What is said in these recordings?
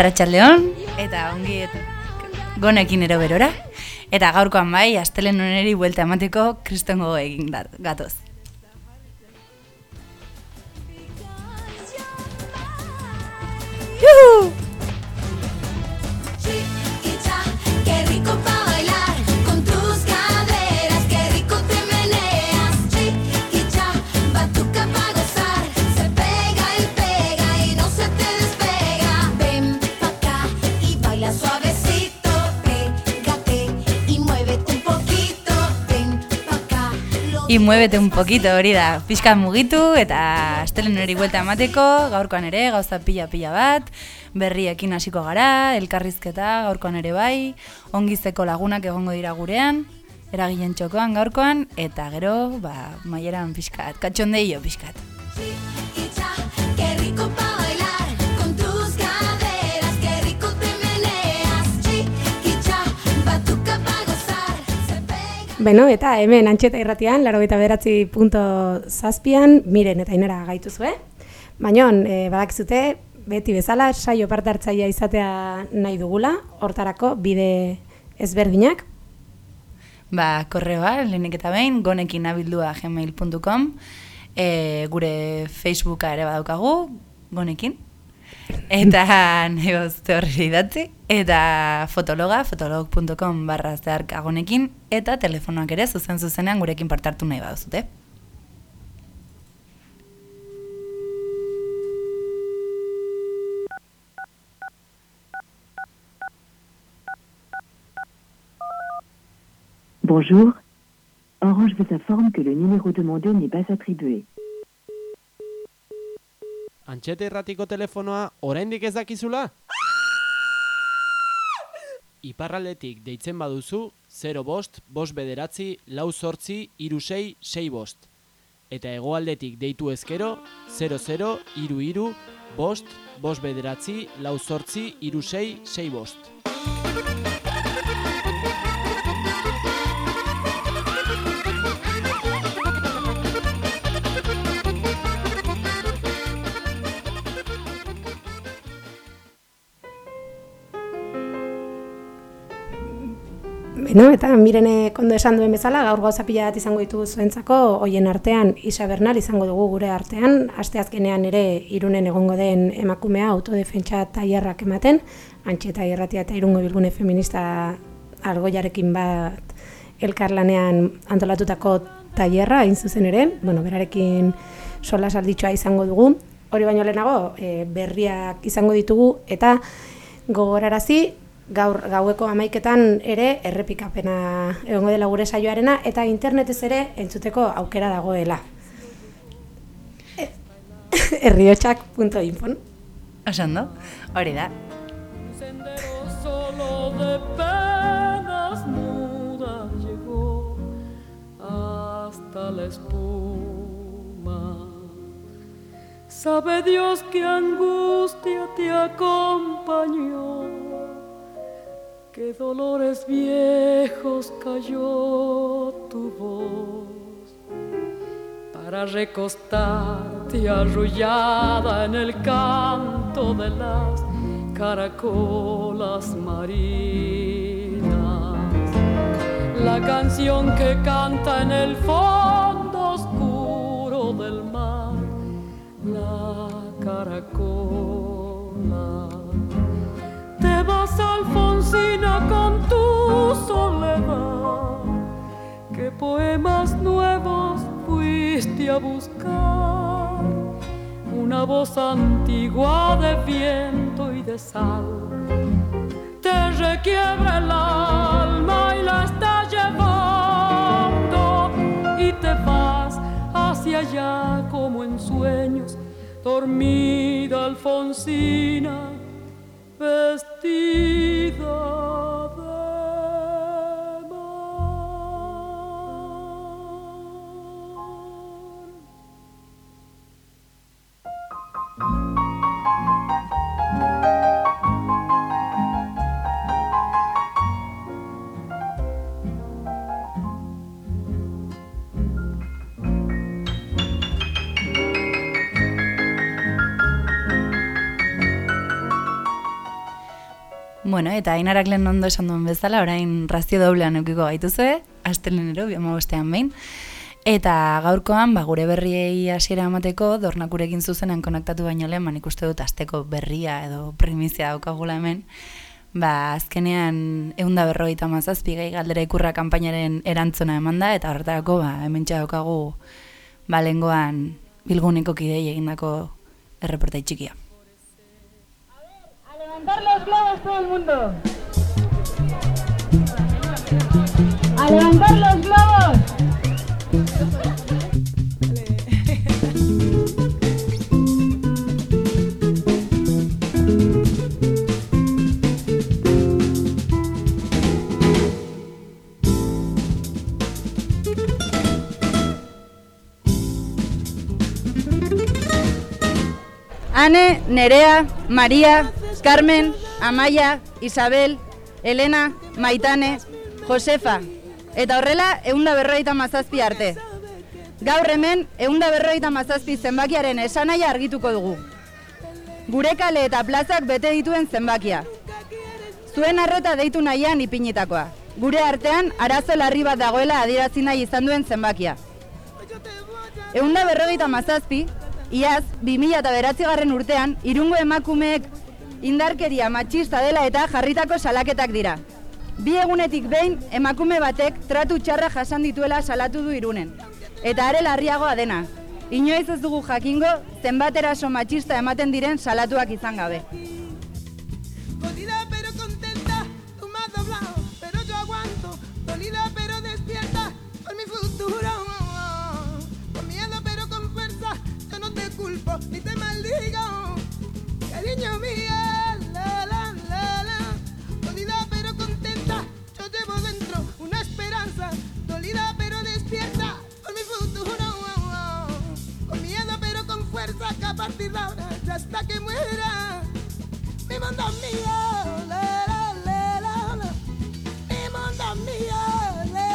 Arratxaldeon, eta ongi et, gonekin ero berora. Eta gaurkoan bai, astelen noneri buelta emateko kristongo egin gatoz. Lo I muevete un poquito hori da, pixka mugitu eta astelen hori buelta emateko, gaurkoan ere gauza pila-pila bat, berriekin hasiko gara, elkarrizketa gaurkoan ere bai, ongizeko lagunak egongo dira gurean, eragilen txokoan gaurkoan, eta gero, ba, maieran pixkat, katxondeio pixkat. Beno, eta hemen antxeta irratian, laro eta beratzi punto zazpian, miren eta inera gaituzue. Baina, e, badakizute, beti bezala, saio parte hartzailea izatea nahi dugula, hortarako bide ezberdinak. Ba, korreoa, lehenik eta behin, gonekin abildua gmail.com, e, gure Facebooka ere badaukagu, gonekin, eta nahi bozte horri idatzi, eta fotologa, fotolog.com barra zeharka gonekin, eta telefonoak ere zuzen zuzenean gurekin partartu nahi baduzute. Bonjour. Orange vous informe que le numéro demandé n'est pas attribué. Antxete erratiko telefonoa oraindik ez dakizula? Iparraldetik deitzen baduzu 0 bost, bost bederatzi, lau sortzi, iru sei, bost. Eta hegoaldetik deitu ezkero 00, iru iru, bost, bost bederatzi, lau sortzi, iru sei, sei bost. Beno, eta mirene kondo esan duen bezala, gaur gauza pila bat izango ditugu zuentzako, hoien artean Isa Bernal izango dugu gure artean, asteazkenean ere irunen egongo den emakumea autodefentsa tailerrak ematen, antxeta irratia eta irungo bilgune feminista argoiarekin bat elkarlanean antolatutako tailerra hain zuzen ere, bueno, berarekin sola salditxoa izango dugu, hori baino lehenago e, berriak izango ditugu eta gogorarazi gaur gaueko amaiketan ere errepikapena egongo dela gure saioarena eta internetez ere entzuteko aukera dagoela. E, Herriotxak.info Osando, hori da. solo de penas mudas llegó hasta la espuma. Sabe Dios qué angustia te acompañó, qué dolores viejos cayó tu voz para recostarte arrullada en el canto de las caracolas marinas. La canción que canta en el fondo oscuro del mar, la caracola. Alfonsina con tu soledad, qué poemas nuevos fuiste a buscar una voz antigua de viento y de sal. Te requiebra el alma y la está llevando y te vas hacia allá como en sueños, dormida Alfonsina, vestida Bueno, eta inarak lehen ondo esan duen bezala, orain razio doblean eukiko gaituzue, astelenero, biama bostean behin. Eta gaurkoan, ba, gure berriei hasiera emateko, dornakurekin zuzenan konektatu baino lehen, man ikuste dut asteko berria edo primizia daukagula hemen, ba, azkenean eunda berrogeita mazazpi gai galdera ikurra kanpainaren erantzuna eman da, eta horretarako, ba, hemen daukagu, ba, lehengoan bilguneko kidei egindako erreportai txikia. Levantar los globos todo el mundo. A levantar los globos. Ane, Nerea, Maria, Carmen, Amaia, Isabel, Elena, Maitane, Josefa. Eta horrela, eunda berrogeita mazazpi arte. Gaur hemen, eunda berrogeita mazazpi zenbakiaren esanaia argituko dugu. Gure kale eta plazak bete dituen zenbakia. Zuen arrota deitu nahian ipinitakoa. Gure artean, arazo larri bat dagoela adierazi nahi izan duen zenbakia. Eunda berrogeita mazazpi, iaz, 2000 eta beratzigarren urtean, irungo emakumeek indarkeria matxista dela eta jarritako salaketak dira. Bi egunetik behin, emakume batek tratu txarra jasan dituela salatu du irunen. Eta are larriagoa dena. Inoiz ez dugu jakingo, zenbat eraso matxista ematen diren salatuak izan gabe. Dolida hasta que muera. Mi mundo mío, la, la, la, la, la. Mi mundo la,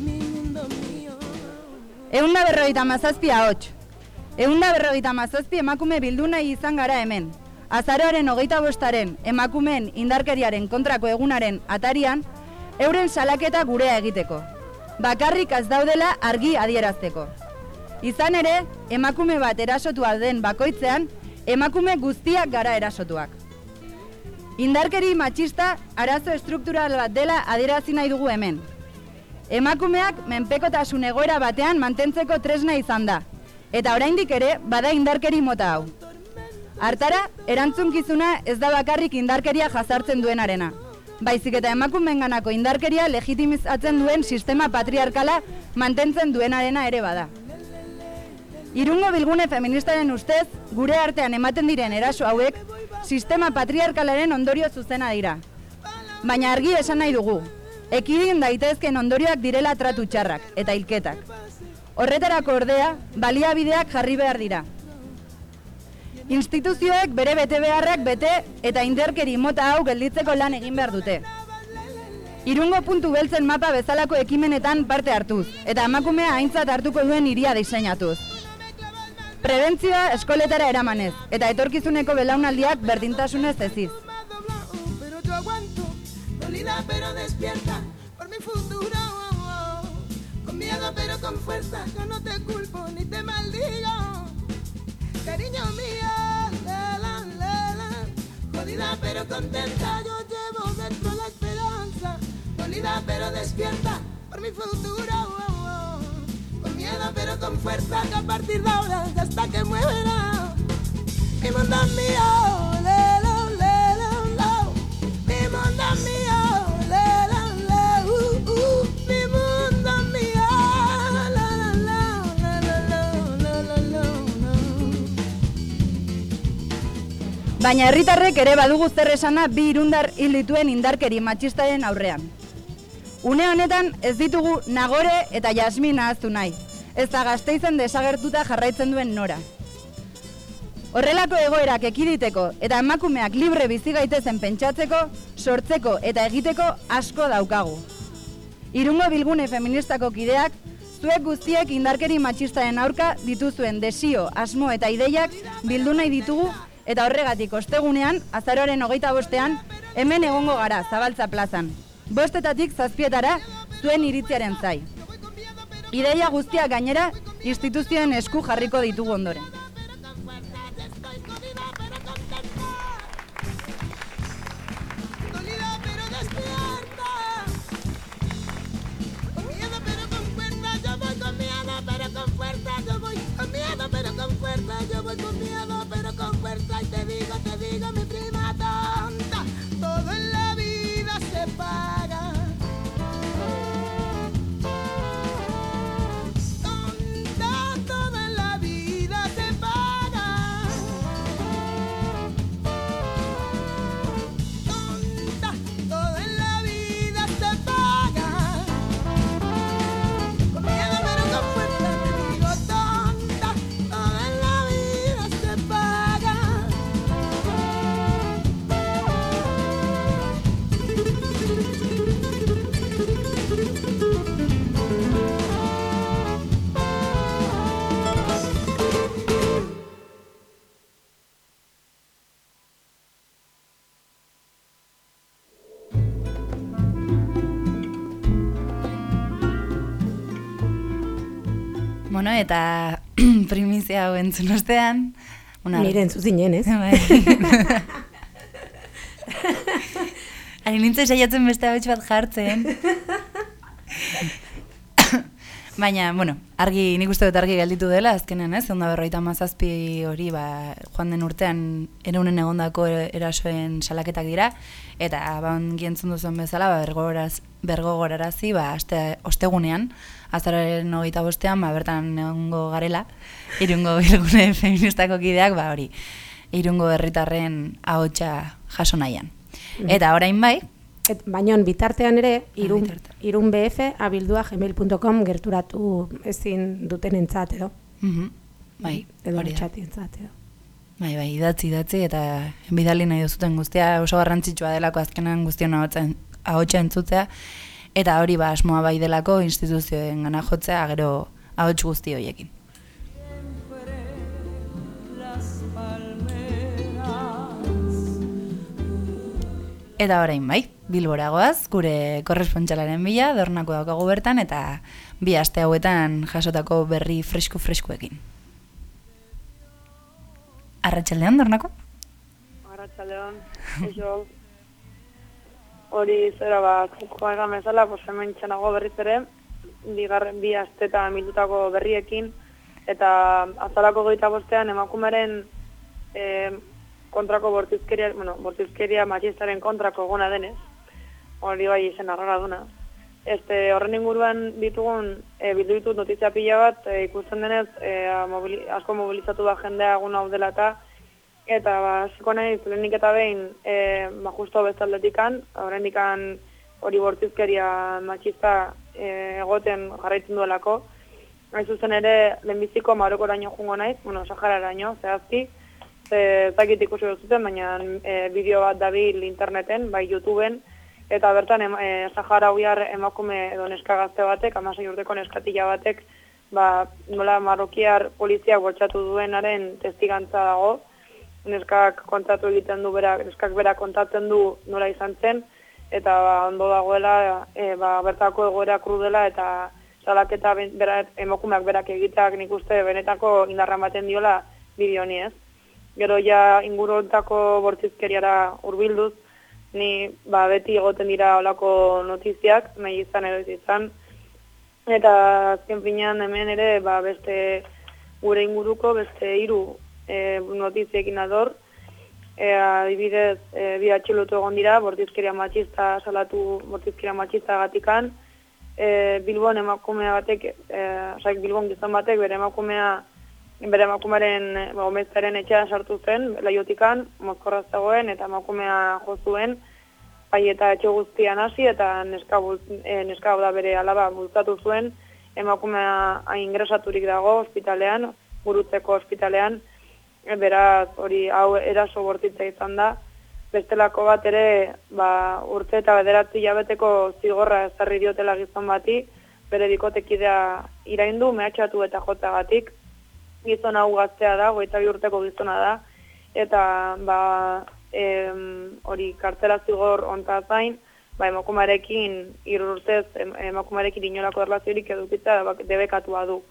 mi mundo mío. Eunda berrogeita mazazpi ahots. Eunda berrogeita mazazpi emakume bildu nahi izan gara hemen. Azaroaren hogeita bostaren emakumeen indarkeriaren kontrako egunaren atarian, euren salaketa gurea egiteko. Bakarrik az daudela argi adierazteko. Izan ere, emakume bat erasotua den bakoitzean, emakume guztiak gara erasotuak. Indarkeri matxista arazo estruktural bat dela adierazi nahi dugu hemen. Emakumeak menpekotasun egoera batean mantentzeko tresna izan da. Eta oraindik ere bada indarkeri mota hau. Hartara, erantzunkizuna ez da bakarrik indarkeria jazartzen duenarena. Baizik eta emakumeenganako indarkeria legitimizatzen duen sistema patriarkala mantentzen duenarena ere bada. Irungo bilgune feministaren ustez, gure artean ematen diren eraso hauek, sistema patriarkalaren ondorio zuzena dira. Baina argi esan nahi dugu, ekidin daitezken ondorioak direla tratu txarrak eta hilketak. Horretarako ordea, baliabideak jarri behar dira. Instituzioek bere bete beharrak bete eta inderkeri mota hau gelditzeko lan egin behar dute. Irungo puntu beltzen mapa bezalako ekimenetan parte hartuz, eta emakumea aintzat hartuko duen iria diseinatuz. Prebentzioa eskoletara eramanez, eta etorkizuneko belaunaldiak berdintasunez eziz. Por. Cariño mío. Jodida pero contenta, yo llevo dentro la esperanza. Pero despierta por mi futuro. Con miedo pero con fuerza, que a partir de ahora, hasta que muera. Mi mundo mío, la la la. Mi mundo mío, la la uh uh. Mi mundo mío, la la la la la la la la la. Baina herritarrek ere badugu zer esana bi irundar hil dituen indarkeri matxistaren aurrean. Une honetan ez ditugu Nagore eta Jasmin ahaztu nahi, ez da gazteizen desagertuta jarraitzen duen nora. Horrelako egoerak ekiditeko eta emakumeak libre bizi gaitezen pentsatzeko, sortzeko eta egiteko asko daukagu. Irungo bilgune feministako kideak, zuek guztiek indarkeri matxistaren aurka dituzuen desio, asmo eta ideiak bildu nahi ditugu Eta horregatik ostegunean, azaroaren hogeita bostean, hemen egongo gara, zabaltza plazan. Bostetatik zazpietara, zuen iritziaren zai. Ideia guztiak gainera, instituzioen esku jarriko ditugu ondoren. Dolida pero despierta. Con miedo pero con fuerza, yo voy con miedo pero con fuerza, yo voy con miedo pero con fuerza, yo voy con miedo pero con fuerza y te digo, te digo mi Bueno, eta primizia hau entzun ostean... Bueno, Nire entzuzinen, ez? Bai. Ari nintzen saiatzen beste hau bat jartzen. Baina, bueno, argi, nik uste dut argi gelditu dela, azkenean, ez? Onda berroita mazazpi hori, ba, joan den urtean, ereunen egondako erasoen salaketak dira, eta, ba, ongi entzun duzuen bezala, ba, bergogorarazi, ba, aste, ostegunean, azararen hogeita bostean, ba, bertan egongo garela, irungo bilgune feministako kideak, ba, hori, irungo herritarren ahotsa jaso nahian. Eta orain bai, Et, baina bitartean ere, irun, bitartean. irun bf abildua gmail.com gerturatu ezin duten entzat edo. mhm, bai, Edo hori da. txatintzat edo. Bai, bai, idatzi, idatzi, eta bidali nahi duzuten guztia oso garrantzitsua delako azkenan guztion ahotsa entzutea, eta hori ba asmoa bai delako instituzioen gana jotzea, gero ahots guzti palmeras. Eta orain bai, Bilboragoaz, gure korrespondsalaren bila, dornako daukagu bertan, eta bi aste hauetan jasotako berri fresko-freskoekin. Arratxaldean, dornako? Arratxaldeon, eixo, hori zera bat, joan egan bezala, pues hemen txenago berriz ere, bigarren bi astetan milutako berriekin, eta azalako goita bostean emakumeren e, kontrako bortizkeria, bueno, bortizkeria matxistaren kontrako gona denez, hori bai izen arrara duna. Este, horren inguruan ditugun, e, bildu ditut notizia pila bat, e, ikusten denez, e, mobili, asko mobilizatu da jendea egun hau dela eta, eta ba, hasiko naiz lehenik eta behin, e, ba, justo bestaldetikan, horrendikan hori bortizkeria matxista e, egoten jarraitzen duelako. Hain zuzen ere, lehenbiziko Marokoraino jungo naiz, bueno, Sahararaino, zehazki, ze ez dakit ikusi duzuten, baina e, bideo bat dabil interneten, bai YouTubeen, eta bertan e, Saharauiar emakume edo neska gazte batek, amasei urteko neskatila batek, ba, nola marrokiar polizia bortxatu duenaren testigantza dago, neskak kontatu egiten du berak, neskak berak kontatzen du nola izan zen, eta ba, ondo dagoela, e, ba, bertako egoera krudela eta salaketa ben- bera, emakumeak berak egiteak nik uste benetako indarra ematen diola bideo honi ez. Gero ja inguruntako bortizkeriara hurbilduz, ni ba, beti egoten dira olako notiziak, nahi izan ez izan, eta azken finean hemen ere ba, beste gure inguruko beste hiru e, notiziekin ador, e, adibidez, e, bi atxilotu egon dira, bortizkeria matxista salatu bortizkeria matxista gatikan, e, Bilbon emakumea batek, e, osaik Bilbon gizon batek bere emakumea bere emakumearen ba, omezaren etxean sartu zen, laiotikan, mozkorra zegoen, eta emakumea jo zuen, bai eta etxe guztian hasi, eta neska, e, neska da bere alaba bultzatu zuen, emakumea ingresaturik dago ospitalean, gurutzeko ospitalean, beraz hori hau eraso bortitza izan da, bestelako bat ere ba, urte eta bederatzi jabeteko zigorra ezarri diotela gizon bati, bere bikotekidea iraindu, mehatxatu eta jotagatik, gizon hau gaztea da, goita bi urteko gizona da, eta ba, em, hori kartela zigor onta zain, ba, emakumarekin irurtez em, emakumarekin inolako erlaziorik edukitza debekatua du.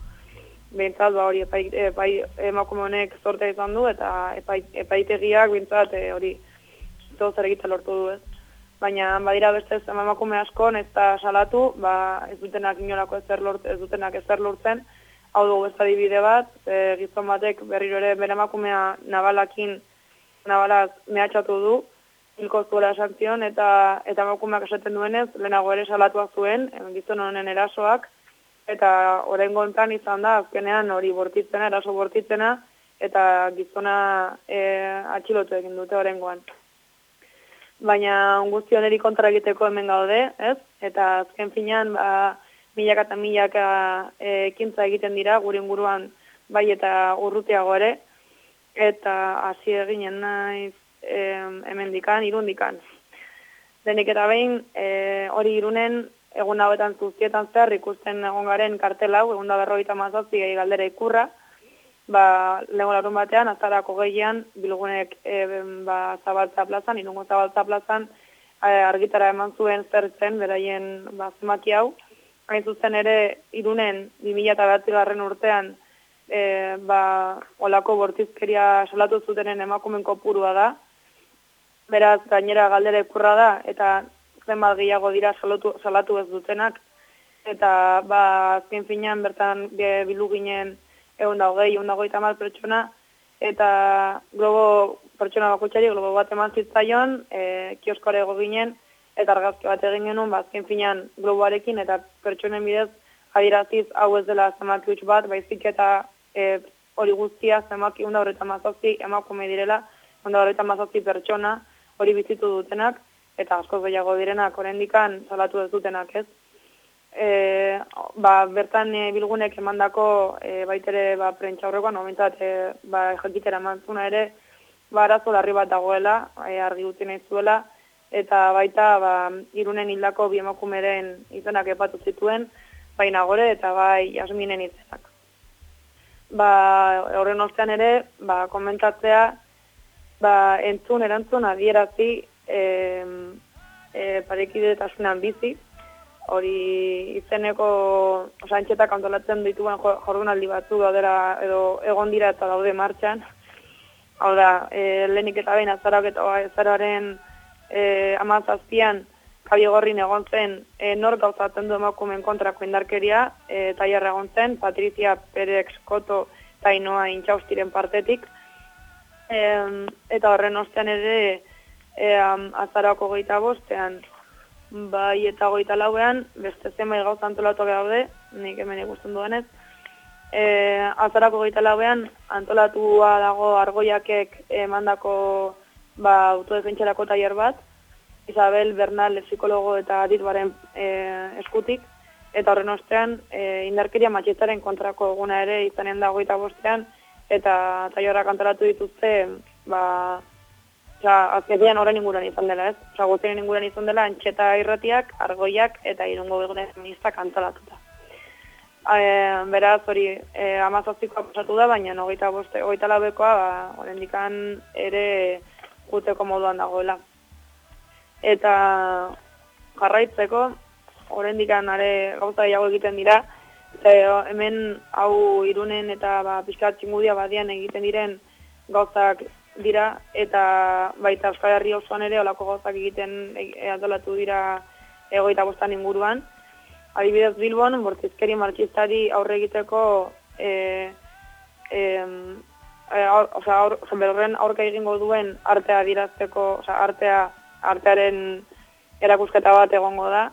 Bintzat, ba, hori epai, epai, emakume honek zortea izan du, eta epai, epaitegiak bintzat e, hori zeu zer egiten lortu du ez. Baina badira beste ez emakume asko ez da salatu, ba, ez dutenak inolako ezer lort, ez dutenak ezer lortzen, hau dugu ez adibide bat, e, gizon batek berriro ere bere emakumea nabalakin, nabalaz mehatxatu du, hilko zuela esan zion, eta, eta emakumeak esaten duenez, lehenago ere salatua zuen, gizon honen erasoak, eta orain gontan izan da, azkenean hori bortitzena, eraso bortitzena, eta gizona e, atxilotu egin dute oraingoan. Baina guzti honeri kontra egiteko hemen gaude, ez? Eta azken finean, ba, milaka eta milaka e, ekintza egiten dira, gure inguruan bai eta urrutiago ere, eta hasi eginen naiz e, hemen dikan, irundikan. Denik eta behin, e, hori irunen, egun hauetan zuztietan zehar ikusten egon garen kartel hau, egun da berroita mazazzi gai galdera ikurra, ba, lehen larun batean, azarako gehian, bilgunek e, ba, zabaltza plazan, irungo zabaltza plazan, e, argitara eman zuen zer zen, beraien ba, zemaki hau. Hain zuzen ere, irunen, 2008 garren urtean, e, ba, olako bortizkeria salatu zutenen emakumen kopurua da. Beraz, gainera galdera ikurra da, eta zenbat gehiago dira salatu, salatu ez dutenak. Eta, ba, azken finean, bertan be, bilu ginen egun da hogei, egun da hogeita mal pertsona, eta globo pertsona bakutxari, globo bat eman zitzaion, e, kioskore ego ginen, eta argazki bat egin genuen, ba, azken finean globoarekin, eta pertsonen bidez, adiraziz hau ez dela zemaki huts bat, baizik eta e, hori guztia zemaki unda horreta mazazzi emakume direla, unda horreta mazazzi pertsona hori bizitu dutenak, eta asko gehiago direnak orendikan salatu ez dutenak ez. E, ba, bertan e, bilgunek emandako e, baitere ba, prentsa horrekoan, momentat e, ba, jakitera emantzuna ere, ba, arazo larri bat dagoela, e, argi utzi nahi zuela, eta baita ba, irunen hildako bi emakumeren izenak epatu zituen, baina gore eta bai jasminen izenak. Ba, horren ostean ere, ba, komentatzea, ba, entzun, erantzun, adierazi, e, e, parekidetasunan bizi, hori izeneko osantxetak antolatzen dituen jo- jardunaldi batzu daudera edo egon dira eta daude martxan. Hau da, e, lehenik eta behin azarak eta azaroaren e, amazazpian kabiogorrin egon zen e, nor gauzatzen du emakumeen kontrako indarkeria e, tailerra egon zen, Patricia Perex Koto eta Inoa Intxaustiren partetik. E, eta horren ostean ere e, am, azarako geita bostean, bai eta goita lauean, beste zenbait gauza antolatuak daude, nik hemen ikusten duenez, e, azarako geita lauean antolatua dago argoiakek emandako ba, autodefentxerako tailer bat, Isabel Bernal psikologo eta aditbaren e, eskutik, eta horren ostean e, indarkeria matxistaren kontrako eguna ere izanen da goita bostean, eta tailerrak antolatu dituzte, ba, Osa, azkenean horren inguruan izan dela, ez? Osa, guztien inguruan izan dela, antxeta irratiak, argoiak eta irungo begune feministak antolatuta. E, beraz, hori, e, amazazikoa pasatu da, baina hogeita boste, hogeita labekoa, ba, orendikan ere guteko moduan dagoela. Eta jarraitzeko, orendikan are gauza gehiago egiten dira, eta hemen hau irunen eta ba, pixkat txingudia badian egiten diren gauzak dira eta baita Euskal Herri osoan ere olako gauzak egiten e, antolatu dira egoita bostan inguruan. Adibidez Bilbon, bortizkeri martxistari aurre egiteko e, e, e, aur, osea, aur, jenberren aurka egingo duen artea dirazteko, osea, artea, artearen erakusketa bat egongo da.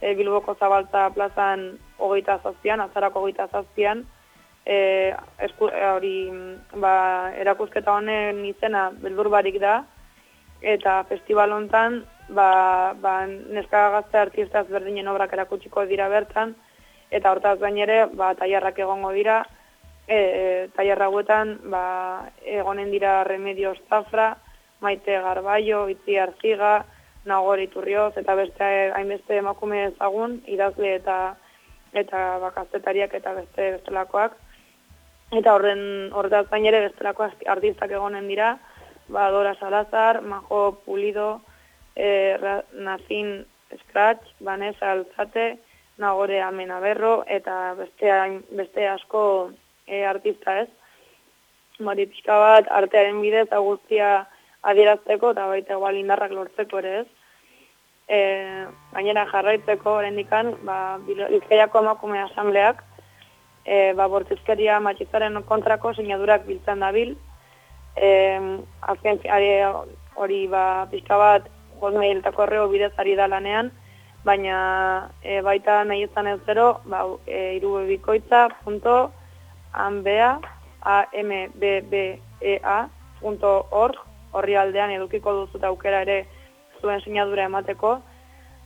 E, Bilboko zabaltza plazan hogeita zazpian, azarako hogeita zazpian, e, esku, hori ba, erakusketa honen izena beldur barik da, eta festival hontan ba, ba, neska gazte artista ezberdinen obrak erakutsiko dira bertan, eta hortaz gain ere ba, tailarrak egongo dira, e, e, tailarra hauetan ba, egonen dira Remedios Zafra, Maite Garbaio, Itzi Arziga, Nagore Iturrioz, eta beste hainbeste emakume ezagun, idazle eta eta bakazetariak eta beste bestelakoak. Eta horren horretaz gain ere bestelako artistak egonen dira, ba, Dora Salazar, Majo Pulido, e, Ra- Nazin Scratch, Vanessa Alzate, Nagore Amenaberro, eta beste, beste asko e, artista ez. Bari pixka bat artearen bidez eta guztia adierazteko eta baita igual indarrak lortzeko ere ez. E, gainera jarraitzeko orendikan, ba, Bizkaiako emakume asambleak, e, ba, bortizkeria matxizaren kontrako sinadurak biltzen dabil. E, azken hori ba, pixka bat hotmail eta korreo bidez ari da lanean, baina e, baita nahi izan ez gero, ba, e, irubebikoitza punto ambea, a m b b e a punto org, horri aldean edukiko duzu eta aukera ere zuen sinadura emateko,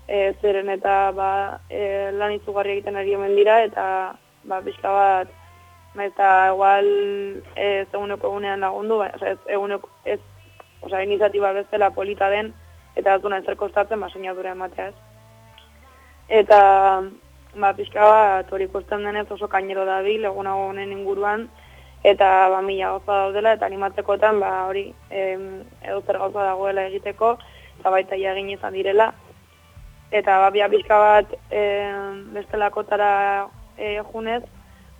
e, zeren eta ba, e, lan izugarri egiten ari hemen dira, eta ba, pixka bat, eta igual ez eguneko egunean lagundu, ba, ez eguneko, ez, osea, iniziatiba bezala polita den, eta ez duna zer kostatzen, ba, sinadura ematea ez. Eta, ba, pixka bat, hori ikusten denez oso kainero dabil, egunago honen inguruan, eta ba, mila gauza daudela, eta animatzekotan, ba, hori, em, edo zer gauza dagoela egiteko, eta baita ia egin izan direla. Eta, ba, bia pixka bat, em, bestelakotara e, junez,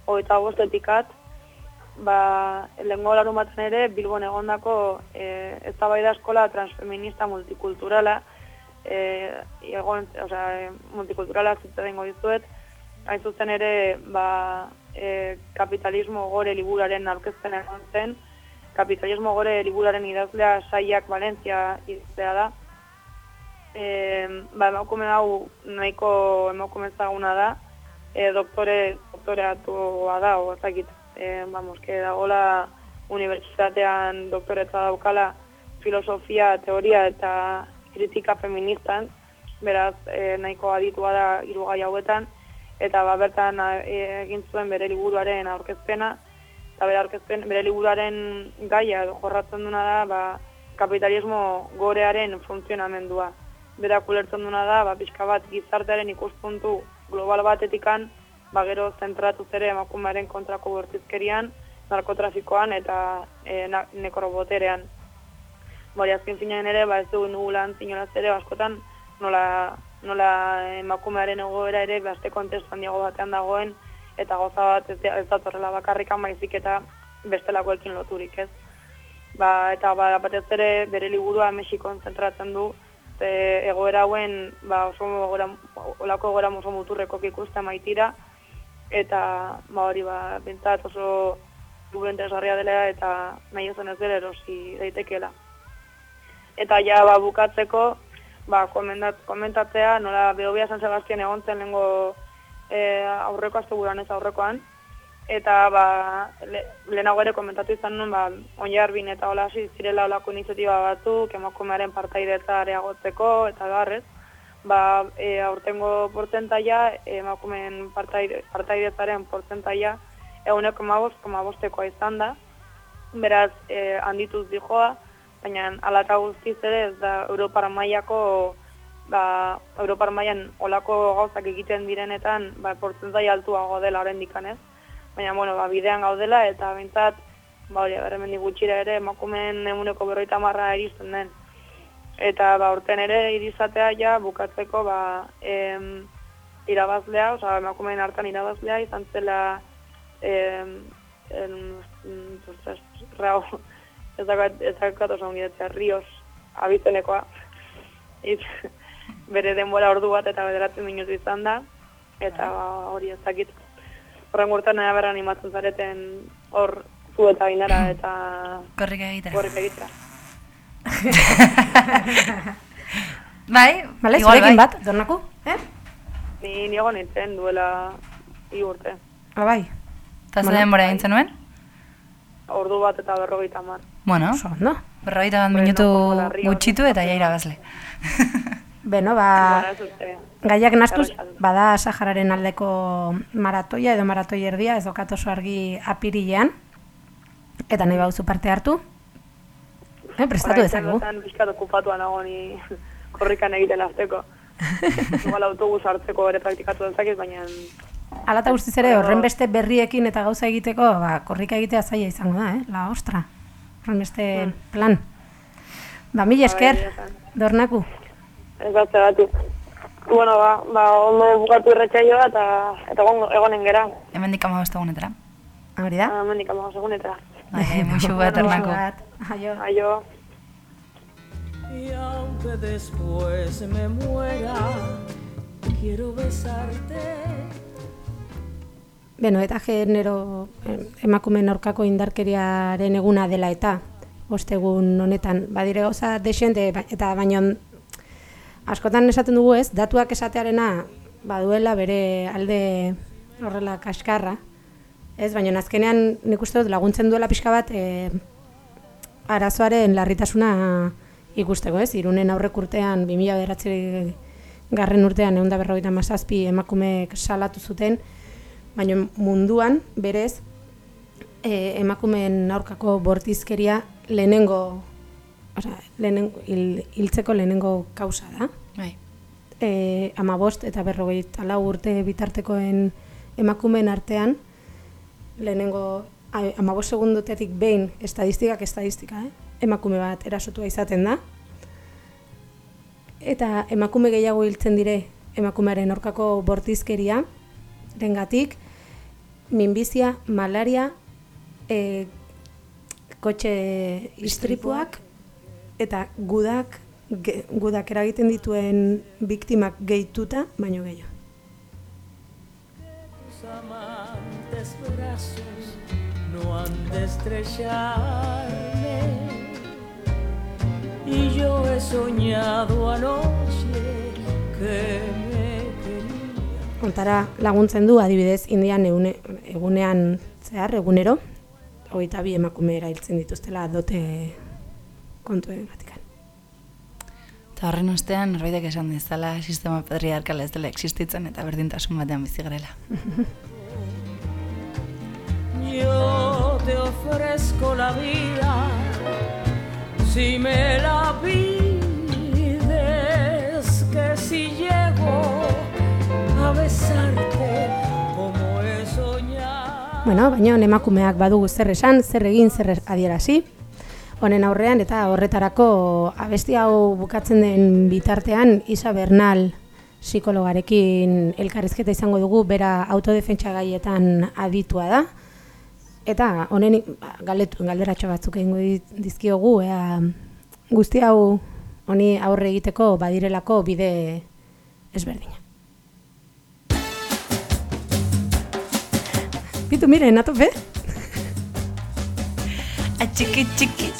hogeita bostetikat, ba, lehenko larun baten ere, Bilbon egondako e, eztabaida eskola transfeminista multikulturala, e, egon, osea, e, multikulturala zitza dengo dizuet, hain zuzen ere, ba, e, kapitalismo gore liburaren aurkezpen egon zen, kapitalismo gore liburaren idazlea saiak Valentzia idazlea da, e, ba, emakume hau nahiko emakume ezaguna da, e, doktore, doktoreatua da, o ezakit, e, vamos, que dagola unibertsitatean doktoretza daukala filosofia, teoria eta kritika feministan, beraz e, nahiko aditua da hirugai hauetan, eta ba, bertan e, egin zuen bere liburuaren aurkezpena, eta bere aurkezpen, bere liburuaren gaia jorratzen duna da, ba, kapitalismo gorearen funtzionamendua. Berak ulertzen duna da, ba, pixka bat gizartearen ikuspuntu global batetikan, ba, gero zentratu zere emakumearen kontrako bortizkerian, narkotrafikoan eta e, na, nekroboterean. Bori, azken finean ere, ba, ez dugu nugulan zinolaz ere, askotan, nola, nola emakumearen egoera ere, beste kontestu handiago batean dagoen, eta goza bat ez, ez datorrela bakarrikan baizik eta bestelakoekin loturik, ez. Ba, eta ba, batez ere bere liburua Mexikon zentratzen du, ze egoera hauen ba, oso egoera, olako egoera oso muturrekok ikusten maitira, eta ba, hori ba, bintzat oso liburu interesgarria dela eta nahi ez dela erosi daitekeela. Eta ja ba, bukatzeko, ba, komendat, komentatzea, nola Behobia San Sebastian egon zen lehengo e, aurreko asteburuan ez aurrekoan, eta ba, le, lehenago ere komentatu izan nuen, ba, onjarbin eta hola hasi zirela olako iniziatiba batzuk, emakumearen partaidetza areagotzeko, eta garrez, ba, e, aurtengo portentaia, emakumeen partaide, partaidetzaren portentaia, eguneko mabost, koma bostekoa izan da, beraz, e, handituz dijoa, baina alata guztiz ere ez da Europar mailako ba, Europar mailan olako gauzak egiten direnetan ba, portzentai altuago dela oraindikan ez. Baina, bueno, ba, bidean gaudela eta behintzat, ba, hori, berremendi gutxira ere emakumeen eguneko berroita marra iristen den. Eta, ba, urten ere irizatea ja bukatzeko, ba, em, irabazlea, oza, emakumeen hartan irabazlea izan zela em, en, rau, ez dakat, ez dakat oso Rios abizenekoa. Itz, bere denbora ordu bat eta bederatzen minutu izan da, eta ba, hori ez dakit. Horren gurtan nahi animatzen zareten hor zu eta inara eta Korrika egitera. korrika egitea. Bai, Bale, igual zurekin bai. bat, dornaku? Eh? Ni niego nintzen duela urte. Ah, bai. Eta ze Bueno, denbora egin zenuen? Ordu bat eta berrogeita hamar. Bueno, Oso, ondo. berrogeita bat Bueno, minutu gutxitu eta ja irabazle. Beno, ba, gaiak nastuz, bada Sahararen aldeko maratoia edo maratoi erdia, ez dokat oso argi apirilean, eta nahi bauzu parte hartu, eh, prestatu Orain dezagu. zendotan pixkat okupatua nago ni korrikan egiten azteko. Igual autobus hartzeko ere praktikatu dezaket, baina Ala eta guztiz ere, horren beste berriekin eta gauza egiteko, ba, korrika egitea zaila izango da, eh? La ostra. Horren beste plan. Ba, mila esker, Bai, esan. dornaku. Ez batik. Bueno, ba, ba, ondo bukatu irratxaioa eta, eta egon, egonen gera. Hemendik amabost egunetara. Hori da? Ah, mendik amago segunetara. Bai, muxu bat, Muxu Ornako. bat. Aio. Aio. Y aunque después me muera, quiero besarte. Beno, eta genero em, emakumeen aurkako indarkeriaren eguna dela eta ostegun honetan badire gauza desente eta baino askotan esaten dugu ez, datuak esatearena baduela bere alde horrela kaskarra, ez, baina azkenean nik uste dut laguntzen duela pixka bat e, arazoaren larritasuna ikusteko, ez, irunen aurrek urtean 2000 bederatzi garren urtean egun da berrogeita mazazpi emakumeek salatu zuten, baina munduan berez e, emakumeen aurkako bortizkeria lehenengo, osea, lehenengo, hil, hiltzeko lehenengo kausa da. Bai. E, amabost eta berrogeita lau urte bitartekoen emakumeen artean, lehenengo a- amabost segundotetik behin estadistikak estadistika, eh? emakume bat erasotua izaten da, eta emakume gehiago hiltzen dire emakumearen aurkako bortizkeria, rengatik, minbizia, malaria, e, kotxe istripuak, eta gudak, ge, gudak eragiten dituen biktimak gehituta, baino gehiago. Amantes brazos no han de estrellarme. Y yo he soñado anoche que me quería. Hontara laguntzen du adibidez Indian egune, egunean zehar egunero hogeita bi emakume erailtzen dituztela dote kontuen gatikan. Eta horren ostean, norbaitek esan dezala sistema patriarkala ez dela existitzen eta berdintasun batean bizi garela. Yo te ofrezco la vida si me la pides, que si llego a besarte como he soñado. Bueno, baina emakumeak badugu zer esan, zer egin, zer adierazi. Honen aurrean eta horretarako abesti hau bukatzen den bitartean Isa Bernal psikologarekin elkarrizketa izango dugu, bera autodefentsa gaietan aditua da. Eta honen galdetu, galderatxo batzuk egingo di- dizkiogu, ea guzti hau honi aurre egiteko badirelako bide ezberdina. Bitu, miren, atope? Atxiki, txiki.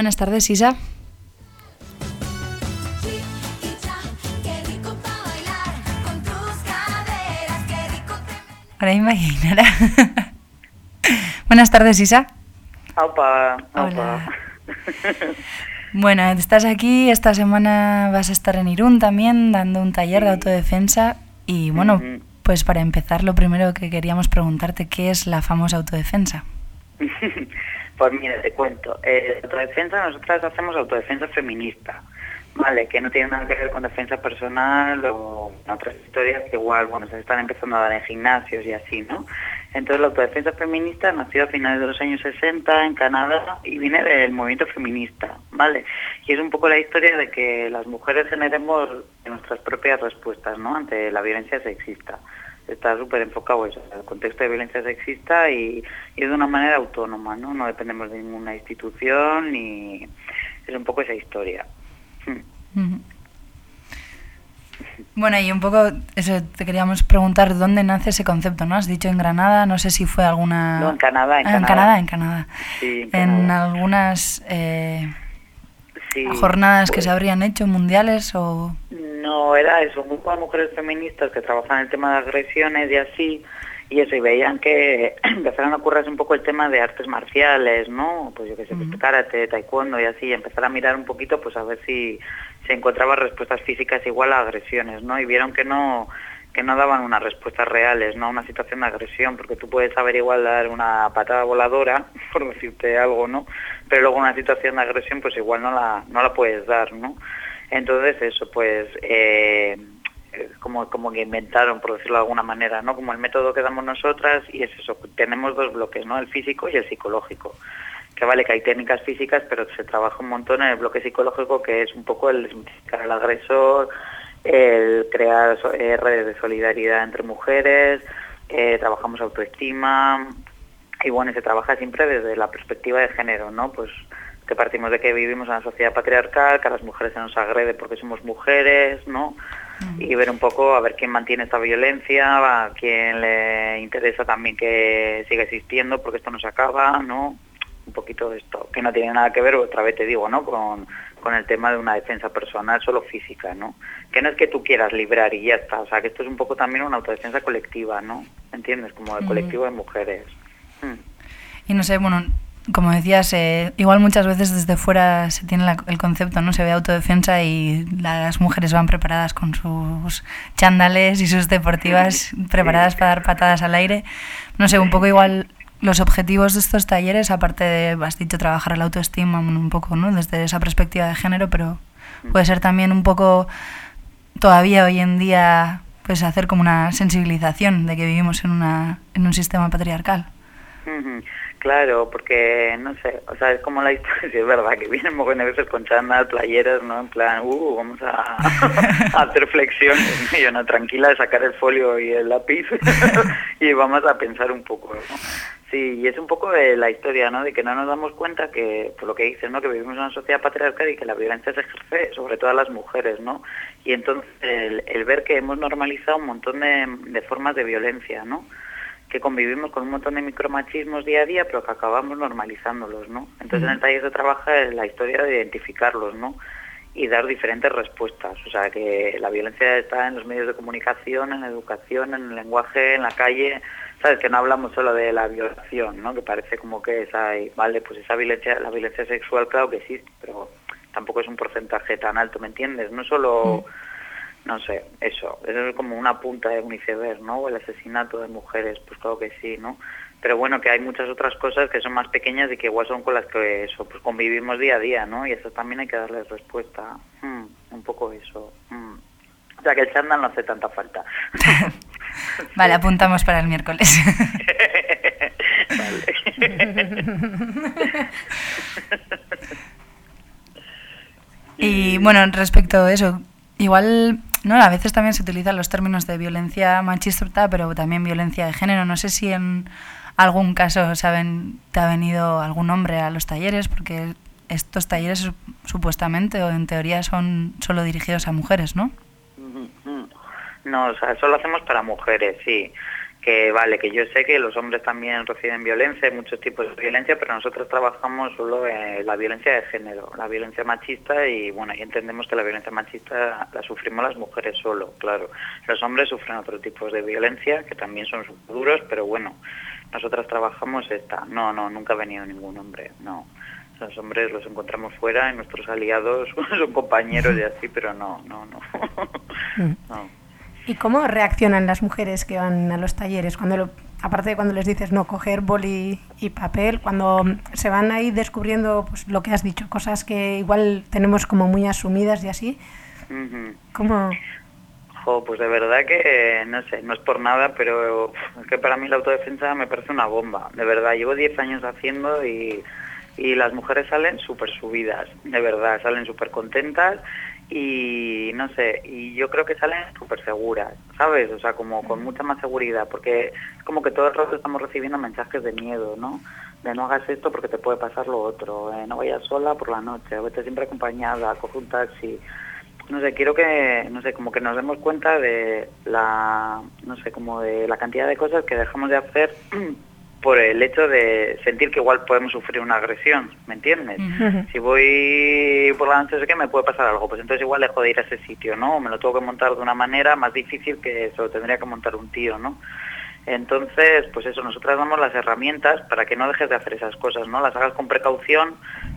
Buenas tardes, Isa. Orain bai, Ainara. Buenas tardes, Isa. Aupa, aupa. Hola. Bueno, estás aquí, esta semana vas a estar en Irún también dando un taller de autodefensa y bueno, pues para empezar lo primero que queríamos preguntarte, ¿qué es la famosa autodefensa? pues mira, te cuento. Eh, autodefensa, nosotras hacemos autodefensa feminista, ¿vale? Que no tiene nada que ver con defensa personal o otras historias que igual, bueno, se están empezando a dar en gimnasios y así, ¿no? Entonces la autodefensa feminista nació a finales de los años 60 en Canadá y viene del movimiento feminista, ¿vale? Y es un poco la historia de que las mujeres generemos nuestras propias respuestas, ¿no? Ante la violencia sexista. Está súper enfocado eso, el contexto de violencia sexista y, y de una manera autónoma, ¿no? No dependemos de ninguna institución ni... Es un poco esa historia. Bueno, y un poco eso te queríamos preguntar dónde nace ese concepto, ¿no? Has dicho en Granada, no sé si fue alguna... No, en Canadá, en Ah, Canadá. en Canadá. Sí, en En Canadá. algunas eh, Sí, jornadas que pues- se habrían hecho mundiales o... No, era eso, un grupo de mujeres feministas que trabajaban el tema de agresiones y así, y eso, y veían que empezaron a ocurrirse un poco el tema de artes marciales, ¿no? Pues yo qué sé, pues karate, taekwondo y así, y empezar a mirar un poquito, pues a ver si se encontraban respuestas físicas igual a agresiones, ¿no? Y vieron que no que no daban unas respuestas reales, ¿no? Una situación de agresión, porque tú puedes saber igual dar una patada voladora, por decirte algo, ¿no? Pero luego una situación de agresión, pues igual no la, no la puedes dar, ¿no? Entonces eso, pues, eh, como, como que inventaron, por decirlo de alguna manera, ¿no? Como el método que damos nosotras, y es eso, tenemos dos bloques, ¿no? El físico y el psicológico. Que vale que hay técnicas físicas, pero se trabaja un montón en el bloque psicológico, que es un poco el desmitificar al agresor, el crear eh, redes de solidaridad entre mujeres, eh, trabajamos autoestima, y bueno, se trabaja siempre desde la perspectiva de género, ¿no? Pues que partimos de que vivimos en una sociedad patriarcal, que a las mujeres se nos agrede porque somos mujeres, ¿no? Y ver un poco a ver quién mantiene esta violencia, a quién le interesa también que siga existiendo porque esto no se acaba, ¿no? Un poquito de esto, que no tiene nada que ver, otra vez te digo, ¿no? Con, con el tema de una defensa personal solo física, ¿no? Que no es que tú quieras librar y ya está, o sea, que esto es un poco también una autodefensa colectiva, ¿no? ¿Entiendes? Como el Ujú. colectivo de mujeres. Mm. Y no sé, bueno, como decías, eh, igual muchas veces desde fuera se tiene la- el concepto, ¿no? Se ve autodefensa y las mujeres van preparadas con sus chándales y sus deportivas preparadas para dar patadas al aire. No sé, un poco igual los objetivos de estos talleres, aparte de, has dicho, trabajar la autoestima un poco, ¿no? Desde esa perspectiva de género, pero puede ser también un poco todavía hoy en día pues hacer como una sensibilización de que vivimos en una en un sistema patriarcal. Claro, porque no sé, o sea, es como la historia, es verdad que vienen de veces con chándal, playeras, ¿no? En plan, uh, vamos a, a hacer flexiones, ¿no? Y yo, no, tranquila, sacar el folio y el lápiz y vamos a pensar un poco, ¿no? Sí, y es un poco de la historia, ¿no? De que no nos damos cuenta que, por lo que dices, ¿no? Que vivimos en una sociedad patriarcal y que la violencia se ejerce sobre todo a las mujeres, ¿no? Y entonces el, el ver que hemos normalizado un montón de, de formas de violencia, ¿no? Que convivimos con un montón de micromachismos día a día, pero que acabamos normalizándolos, ¿no? Entonces en el taller se trabaja la historia de identificarlos, ¿no? Y dar diferentes respuestas. O sea, que la violencia está en los medios de comunicación, en la educación, en el lenguaje, en la calle. Sabes que no hablamos solo de la violación, ¿no? Que parece como que esa, vale, pues esa violencia, la violencia sexual, claro que existe, pero tampoco es un porcentaje tan alto, ¿me entiendes? No solo no sé, eso, eso es como una punta de un iceberg, ¿no? O el asesinato de mujeres, pues claro que sí, ¿no? Pero bueno, que hay muchas otras cosas que son más pequeñas y que igual son con las que eso, pues convivimos día a día, ¿no? Y eso también hay que darles respuesta. Mm, un poco eso. mm. O sea que el chándal no hace tanta falta. Vale, apuntamos para el miércoles. y bueno, respecto a eso, igual, no, a veces también se utilizan los términos de violencia machista, pero también violencia de género. No sé si en algún caso saben, te ha venido algún hombre a los talleres, porque estos talleres su- supuestamente o en teoría son solo dirigidos a mujeres, ¿no? No, o sea, eso lo hacemos para mujeres, sí. Que vale, que yo sé que los hombres también reciben violencia, hay muchos tipos de violencia, pero nosotros trabajamos solo en la violencia de género, la violencia machista y bueno, y entendemos que la violencia machista la sufrimos las mujeres solo, claro. Los hombres sufren otro tipo de violencia que también son duros, pero bueno, nosotras trabajamos esta. No, no, nunca ha venido ningún hombre, no. Los hombres los encontramos fuera y nuestros aliados son compañeros y así, pero no, no, no. no. ¿Y cómo reaccionan las mujeres que van a los talleres? Cuando lo- aparte de cuando les dices no coger boli y papel, cuando se van ahí descubriendo pues, lo que has dicho, cosas que igual tenemos como muy asumidas y así. ¿cómo? Jo, pues de verdad que, no sé, no es por nada, pero es que para mí la autodefensa me parece una bomba. De verdad, llevo 10 años haciendo y, y las mujeres salen súper subidas, de verdad, salen súper contentas y no sé, y yo creo que salen súper seguras, ¿sabes? O sea, como con mucha más seguridad, porque es como que todo el rato estamos recibiendo mensajes de miedo, ¿no? De no hagas esto porque te puede pasar lo otro, eh, no vayas sola por la noche, vete siempre acompañada, coge un taxi. No sé, quiero que, no sé, como que nos demos cuenta de la, no sé, como de la cantidad de cosas que dejamos de hacer por el hecho de sentir que igual podemos sufrir una agresión, ¿me entiendes? Si voy por la noche, sé que me puede pasar algo, pues entonces igual dejo de ir a ese sitio, ¿no? O me lo tengo que montar de una manera más difícil que se lo tendría que montar un tío, ¿no? Entonces, pues eso, nosotras damos las herramientas para que no dejes de hacer esas cosas, ¿no? Las hagas con precaución,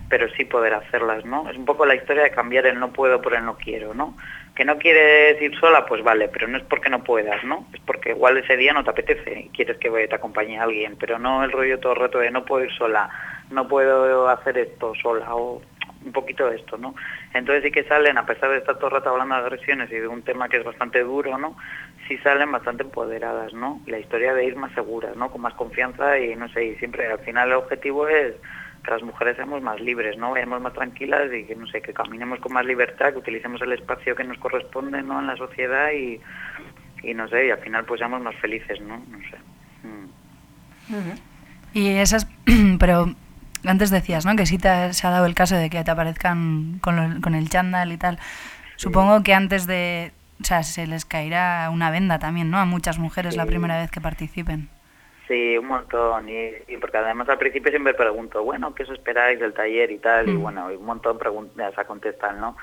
pero sí poder hacerlas, ¿no? Es un poco la historia de cambiar el no puedo por el no quiero, ¿no? Que no quieres ir sola, pues vale, pero no es porque no puedas, ¿no? Es porque igual ese día no te apetece y quieres que te acompañe alguien, pero no el rollo todo el rato de no puedo ir sola, no puedo hacer esto sola o un poquito esto, ¿no? Entonces sí que salen, a pesar de estar todo el rato hablando de agresiones y de un tema que es bastante duro, ¿no? Sí salen bastante empoderadas, ¿no? La historia de ir más seguras, ¿no? Con más confianza y no sé, y siempre al final el objetivo es que las mujeres seamos más libres, ¿no? Vayamos más tranquilas y que, no sé, que caminemos con más libertad, que utilicemos el espacio que nos corresponde, ¿no? En la sociedad y, y no sé, y al final pues seamos más felices, ¿no? No sé. Mm. Y esas, pero antes decías, ¿no? Que sí te, se ha dado el caso de que te aparezcan con, lo- con el chándal y tal. Supongo que antes de, o sea, se les caerá una venda también, ¿no? A muchas mujeres la Sí. primera vez que participen. Sí, un montón. Y, y porque además al principio siempre pregunto, bueno, ¿qué os esperáis del taller y tal? Y Mm. bueno, y un montón preguntas a contestar, ¿no?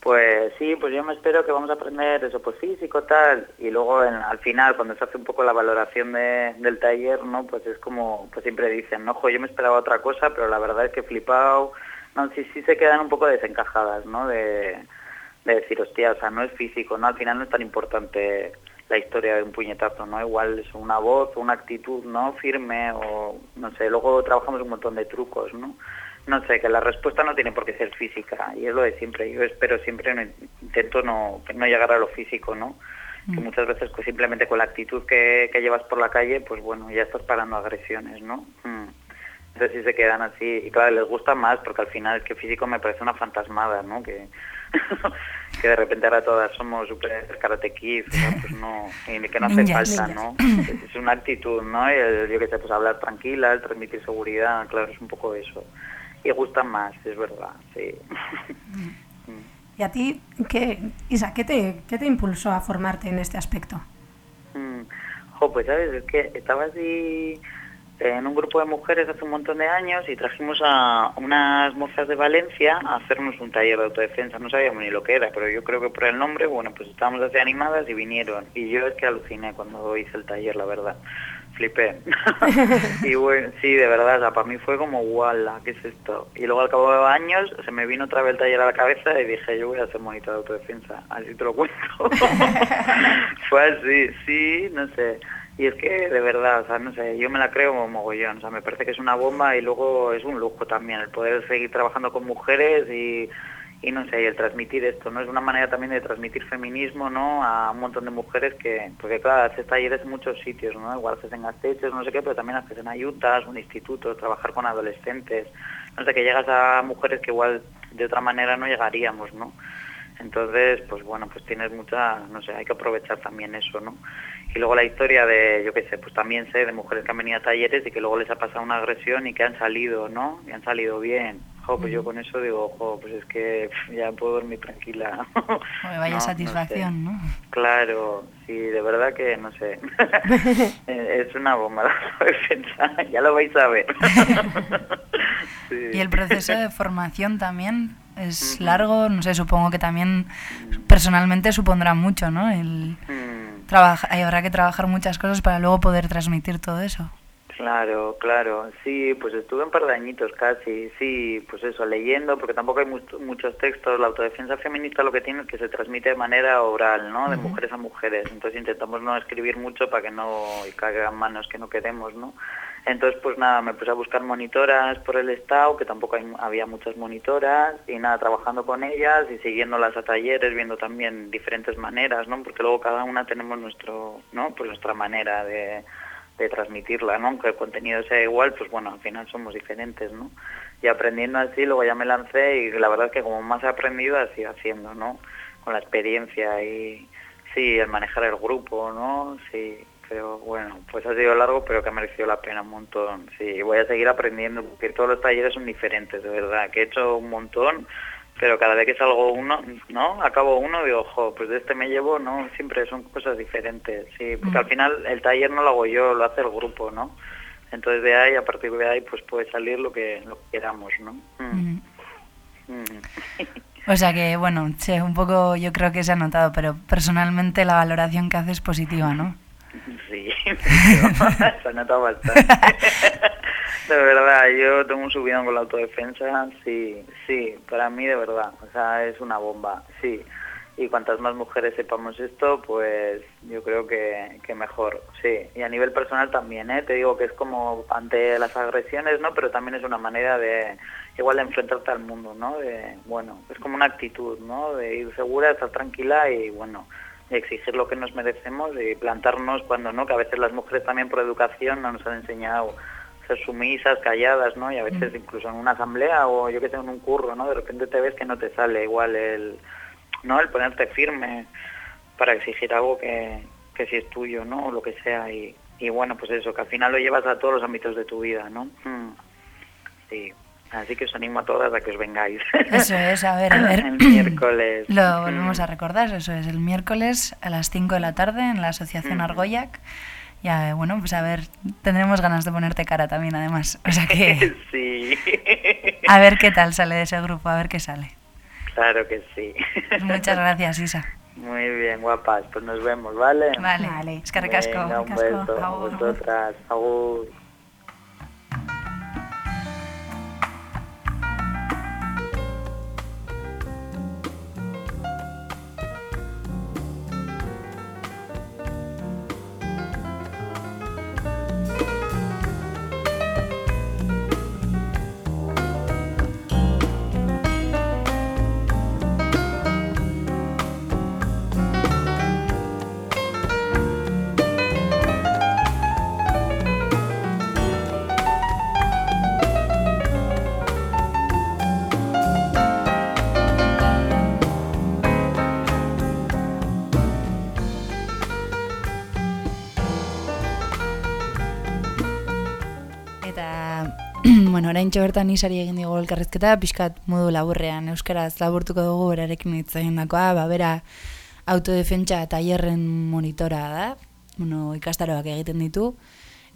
Pues sí, pues yo me espero que vamos a aprender eso, pues físico, tal. Y luego en- al final, cuando se hace un poco la valoración de- del taller, ¿no? Pues es como, pues siempre dicen, no, jo, yo me esperaba otra cosa, pero la verdad es que he flipado. No, sí, sí se quedan un poco desencajadas, ¿no? De, de decir, hostia, o sea, no es físico, ¿no? Al final no es tan importante la historia de un puñetazo, ¿no? Igual es una voz, una actitud, ¿no? Firme o, no sé, luego trabajamos un montón de trucos, ¿no? No sé, que la respuesta no tiene por qué ser física y es lo de siempre. Yo espero siempre, no, intento no, no llegar a lo físico, ¿no? Que muchas veces pues, simplemente con la actitud que, que llevas por la calle, pues bueno, ya estás parando agresiones, ¿no? Mm. Entonces sí se quedan así. Y claro, les gusta más porque al final es que físico me parece una fantasmada, ¿no? Que, que de repente ahora todas somos super karate kid, ¿no? pues no, y que no hace falta, ¿no? Es, una actitud, ¿no? El- yo qué sé, pues hablar tranquila, el transmitir seguridad, claro, es un poco eso. Y gustan más, es verdad, sí. ¿Y a ti, qué, Isa, qué te, qué te impulsó a formarte en este aspecto? Mm. Jo, pues sabes, es que estaba así en un grupo de mujeres hace un montón de años y trajimos a unas mozas de Valencia a hacernos un taller de autodefensa. No sabíamos ni lo que era, pero yo creo que por el nombre, bueno, pues estábamos así animadas y vinieron. Y yo es que aluciné cuando hice el taller, la verdad. Flipé. y bueno, sí, de verdad, o sea, para mí fue como, guala, ¿qué es esto? Y luego al cabo de años se me vino otra vez el taller a la cabeza y dije, yo voy a hacer monitor de autodefensa. Así te lo cuento. fue así, sí, no sé. Y es que de verdad, o sea, no sé, yo me la creo como mogollón, o sea, me parece que es una bomba y luego es un lujo también el poder seguir trabajando con mujeres y, no sé, y el transmitir esto, ¿no? Es una manera también de transmitir feminismo, ¿no? A un montón de mujeres que, porque claro, haces talleres en muchos sitios, ¿no? Igual haces en Gasteches, no sé qué, pero también haces en ayutas, un instituto, trabajar con adolescentes, no sé, que llegas a mujeres que igual de otra manera no llegaríamos, ¿no? Entonces, pues bueno, pues tienes mucha, no sé, hay que aprovechar también eso, ¿no? Y luego la historia de, yo qué sé, pues también sé de mujeres que han venido a talleres y que luego les ha pasado una agresión y que han salido, ¿no? Y han salido bien. Jo, pues yo con eso digo, jo, pues es que ya puedo dormir tranquila. Joder, vaya No, no satisfacción, ¿no? Claro, sí, de verdad que no sé. Es una bomba la defensa, ya lo vais a ver. Sí. Y el proceso de formación también es largo, no sé, supongo que también personalmente supondrá mucho, ¿no? El Mm. trabaja- habrá que trabajar muchas cosas para luego poder transmitir todo eso. Claro, claro, sí, pues estuve un par de añitos casi, sí, pues eso, leyendo, porque tampoco hay mu- muchos textos, la autodefensa feminista lo que tiene es que se transmite de manera oral, ¿no? De mujeres a mujeres, entonces intentamos no escribir mucho para que no caigan manos que no queremos, ¿no? Entonces, pues nada, me puse a buscar monitoras por el estado, que tampoco había muchas monitoras, y nada, trabajando con ellas y siguiéndolas a talleres, viendo también diferentes maneras, ¿no? Porque luego cada una tenemos nuestro, ¿no? Pues nuestra manera de, de transmitirla, ¿no? Aunque el contenido sea igual, pues bueno, al final somos diferentes, ¿no? Y aprendiendo así, luego ya me lancé y la verdad es que como más he aprendido, así haciendo, ¿no? Con la experiencia y sí, el manejar el grupo, ¿no? Sí, pero bueno, pues ha sido largo, pero que ha merecido la pena un montón. Sí, voy a seguir aprendiendo porque todos los talleres son diferentes, de verdad, que he hecho un montón, pero cada vez que salgo uno, ¿no? Acabo uno y digo, jo, pues de este me llevo, ¿no? Siempre son cosas diferentes, sí, porque Mm. al final el taller no lo hago yo, lo hace el grupo, ¿no? Entonces de ahí, a partir de ahí, pues puede salir lo que, lo que queramos, ¿no? Mm. Mm. O sea que, bueno, sí, un poco yo creo que se ha notado, pero personalmente la valoración que haces es positiva, ¿no? Sí, se ha notado bastante. de verdad, yo tengo un subidón con la autodefensa, sí, sí, para mí de verdad, o sea, es una bomba, sí. Y cuantas más mujeres sepamos esto, pues yo creo que, que mejor, sí. Y a nivel personal también, ¿eh? Te digo que es como ante las agresiones, ¿no? Pero también es una manera de, igual de enfrentarte al mundo, ¿no? De, bueno, es como una actitud, ¿no? De ir segura, estar tranquila y, bueno, exigir lo que nos merecemos y plantarnos cuando no, que a veces las mujeres también por educación no nos han enseñado ser sumisas, calladas, ¿no? Y a veces incluso en una asamblea o yo que tengo en un curro, ¿no? De repente te ves que no te sale igual el, ¿no? El ponerte firme para exigir algo que, que sí es tuyo, ¿no? O lo que sea y, y bueno, pues eso, que al final lo llevas a todos los ámbitos de tu vida, ¿no? Mm. Sí. Así que os animo a todas a que os vengáis. Eso es, a ver, a ver. El miércoles. Lo volvemos a recordar, eso es el miércoles a las 5 de la tarde en la Asociación Mm. Argoyac. Ya, bueno, pues a ver, tendremos ganas de ponerte cara también, además. O sea que, sí. a ver qué tal sale de ese grupo, a ver qué sale. Claro que sí. Muchas gracias, Isa. Muy bien, guapas. Pues nos vemos, ¿vale? Vale, vale. Es que recasco. Venga, un beso a vosotras. Agur. Orain bertan isari egin digu elkarrezketa, pixkat modu laburrean, euskaraz laburtuko dugu berarekin hitz egindakoa, ba, bera autodefentsa tailerren monitora da, bueno, ikastaroak egiten ditu,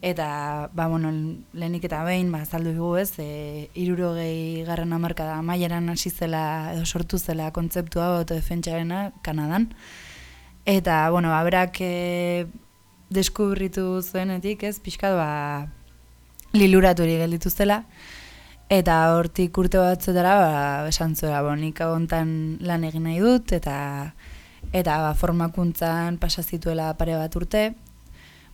eta, ba, bueno, lehenik eta behin, ba, azaldu dugu ez, e, irurogei garren amarkada amaieran hasi zela, edo sortu zela kontzeptu hau autodefentsarena, Kanadan, eta, bueno, ba, berak e, deskubritu zuenetik, ez, pixkat, ba, liluraturi gelditu zela, eta hortik urte batzuetara ba, esan zuela, bo, nik hontan lan egin nahi dut, eta eta ba, formakuntzan pasa zituela pare bat urte,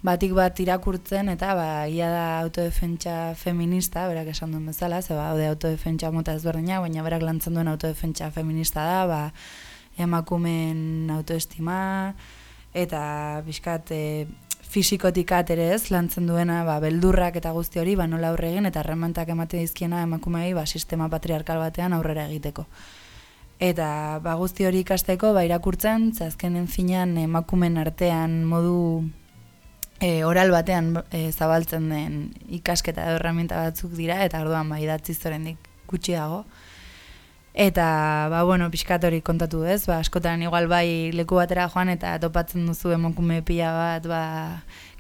batik bat irakurtzen, eta ba, ia da autodefentsa feminista, berak esan duen bezala, ze ba, haude autodefentsa mota ezberdina, baina berak lantzen duen autodefentsa feminista da, ba, emakumen autoestima, eta bizkat e, fisikotik ere ez, lantzen duena ba, beldurrak eta guzti hori, ba, nola aurre egin, eta erremantak emate dizkiena emakumei ba, sistema patriarkal batean aurrera egiteko. Eta ba, guzti hori ikasteko ba, irakurtzen, ze azkenen finean emakumen artean modu e, oral batean e, zabaltzen den ikasketa herramienta batzuk dira, eta orduan ba, idatziz oraindik gutxi dago. Eta, ba, bueno, pixkat hori kontatu ez, ba, askotan igual bai leku batera joan eta topatzen duzu emakume pila bat, ba,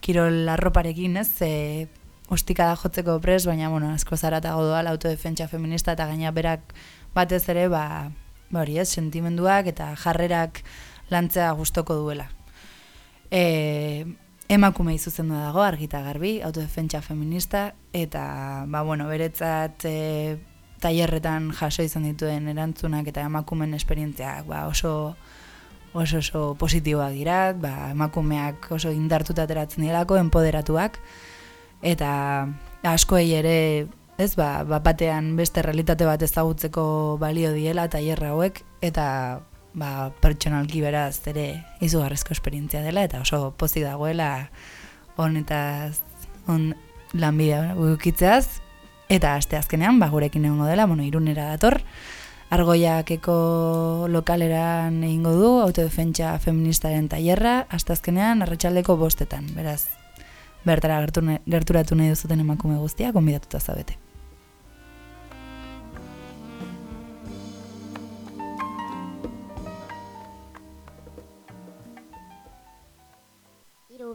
kirol arroparekin, ez, e, ostika da jotzeko pres, baina, bueno, asko zaratago doa autodefentsa feminista eta gaina berak batez ere, ba, ba hori ez, sentimenduak eta jarrerak lantzea gustoko duela. E, emakumei zuzendu dago, argita garbi, autodefentsa feminista, eta, ba, bueno, beretzat e, tailerretan jaso izan dituen erantzunak eta emakumen esperientziak ba, oso oso oso positiboak dira, ba, emakumeak oso indartuta ateratzen direlako, empoderatuak, eta askoei ere, ez ba, bat batean beste realitate bat ezagutzeko balio diela tailer hauek eta ba, pertsonalki beraz ere izugarrezko esperientzia dela eta oso pozik dagoela honetaz on lanbidea ukitzeaz eta aste azkenean ba gurekin egongo dela, bueno, irunera dator. Argoiakeko lokaleran egingo du autodefentsa feministaren tailerra aste azkenean arratsaldeko bostetan. Beraz, bertara gerturatu nahi duzuten emakume guztiak gonbidatuta zabete.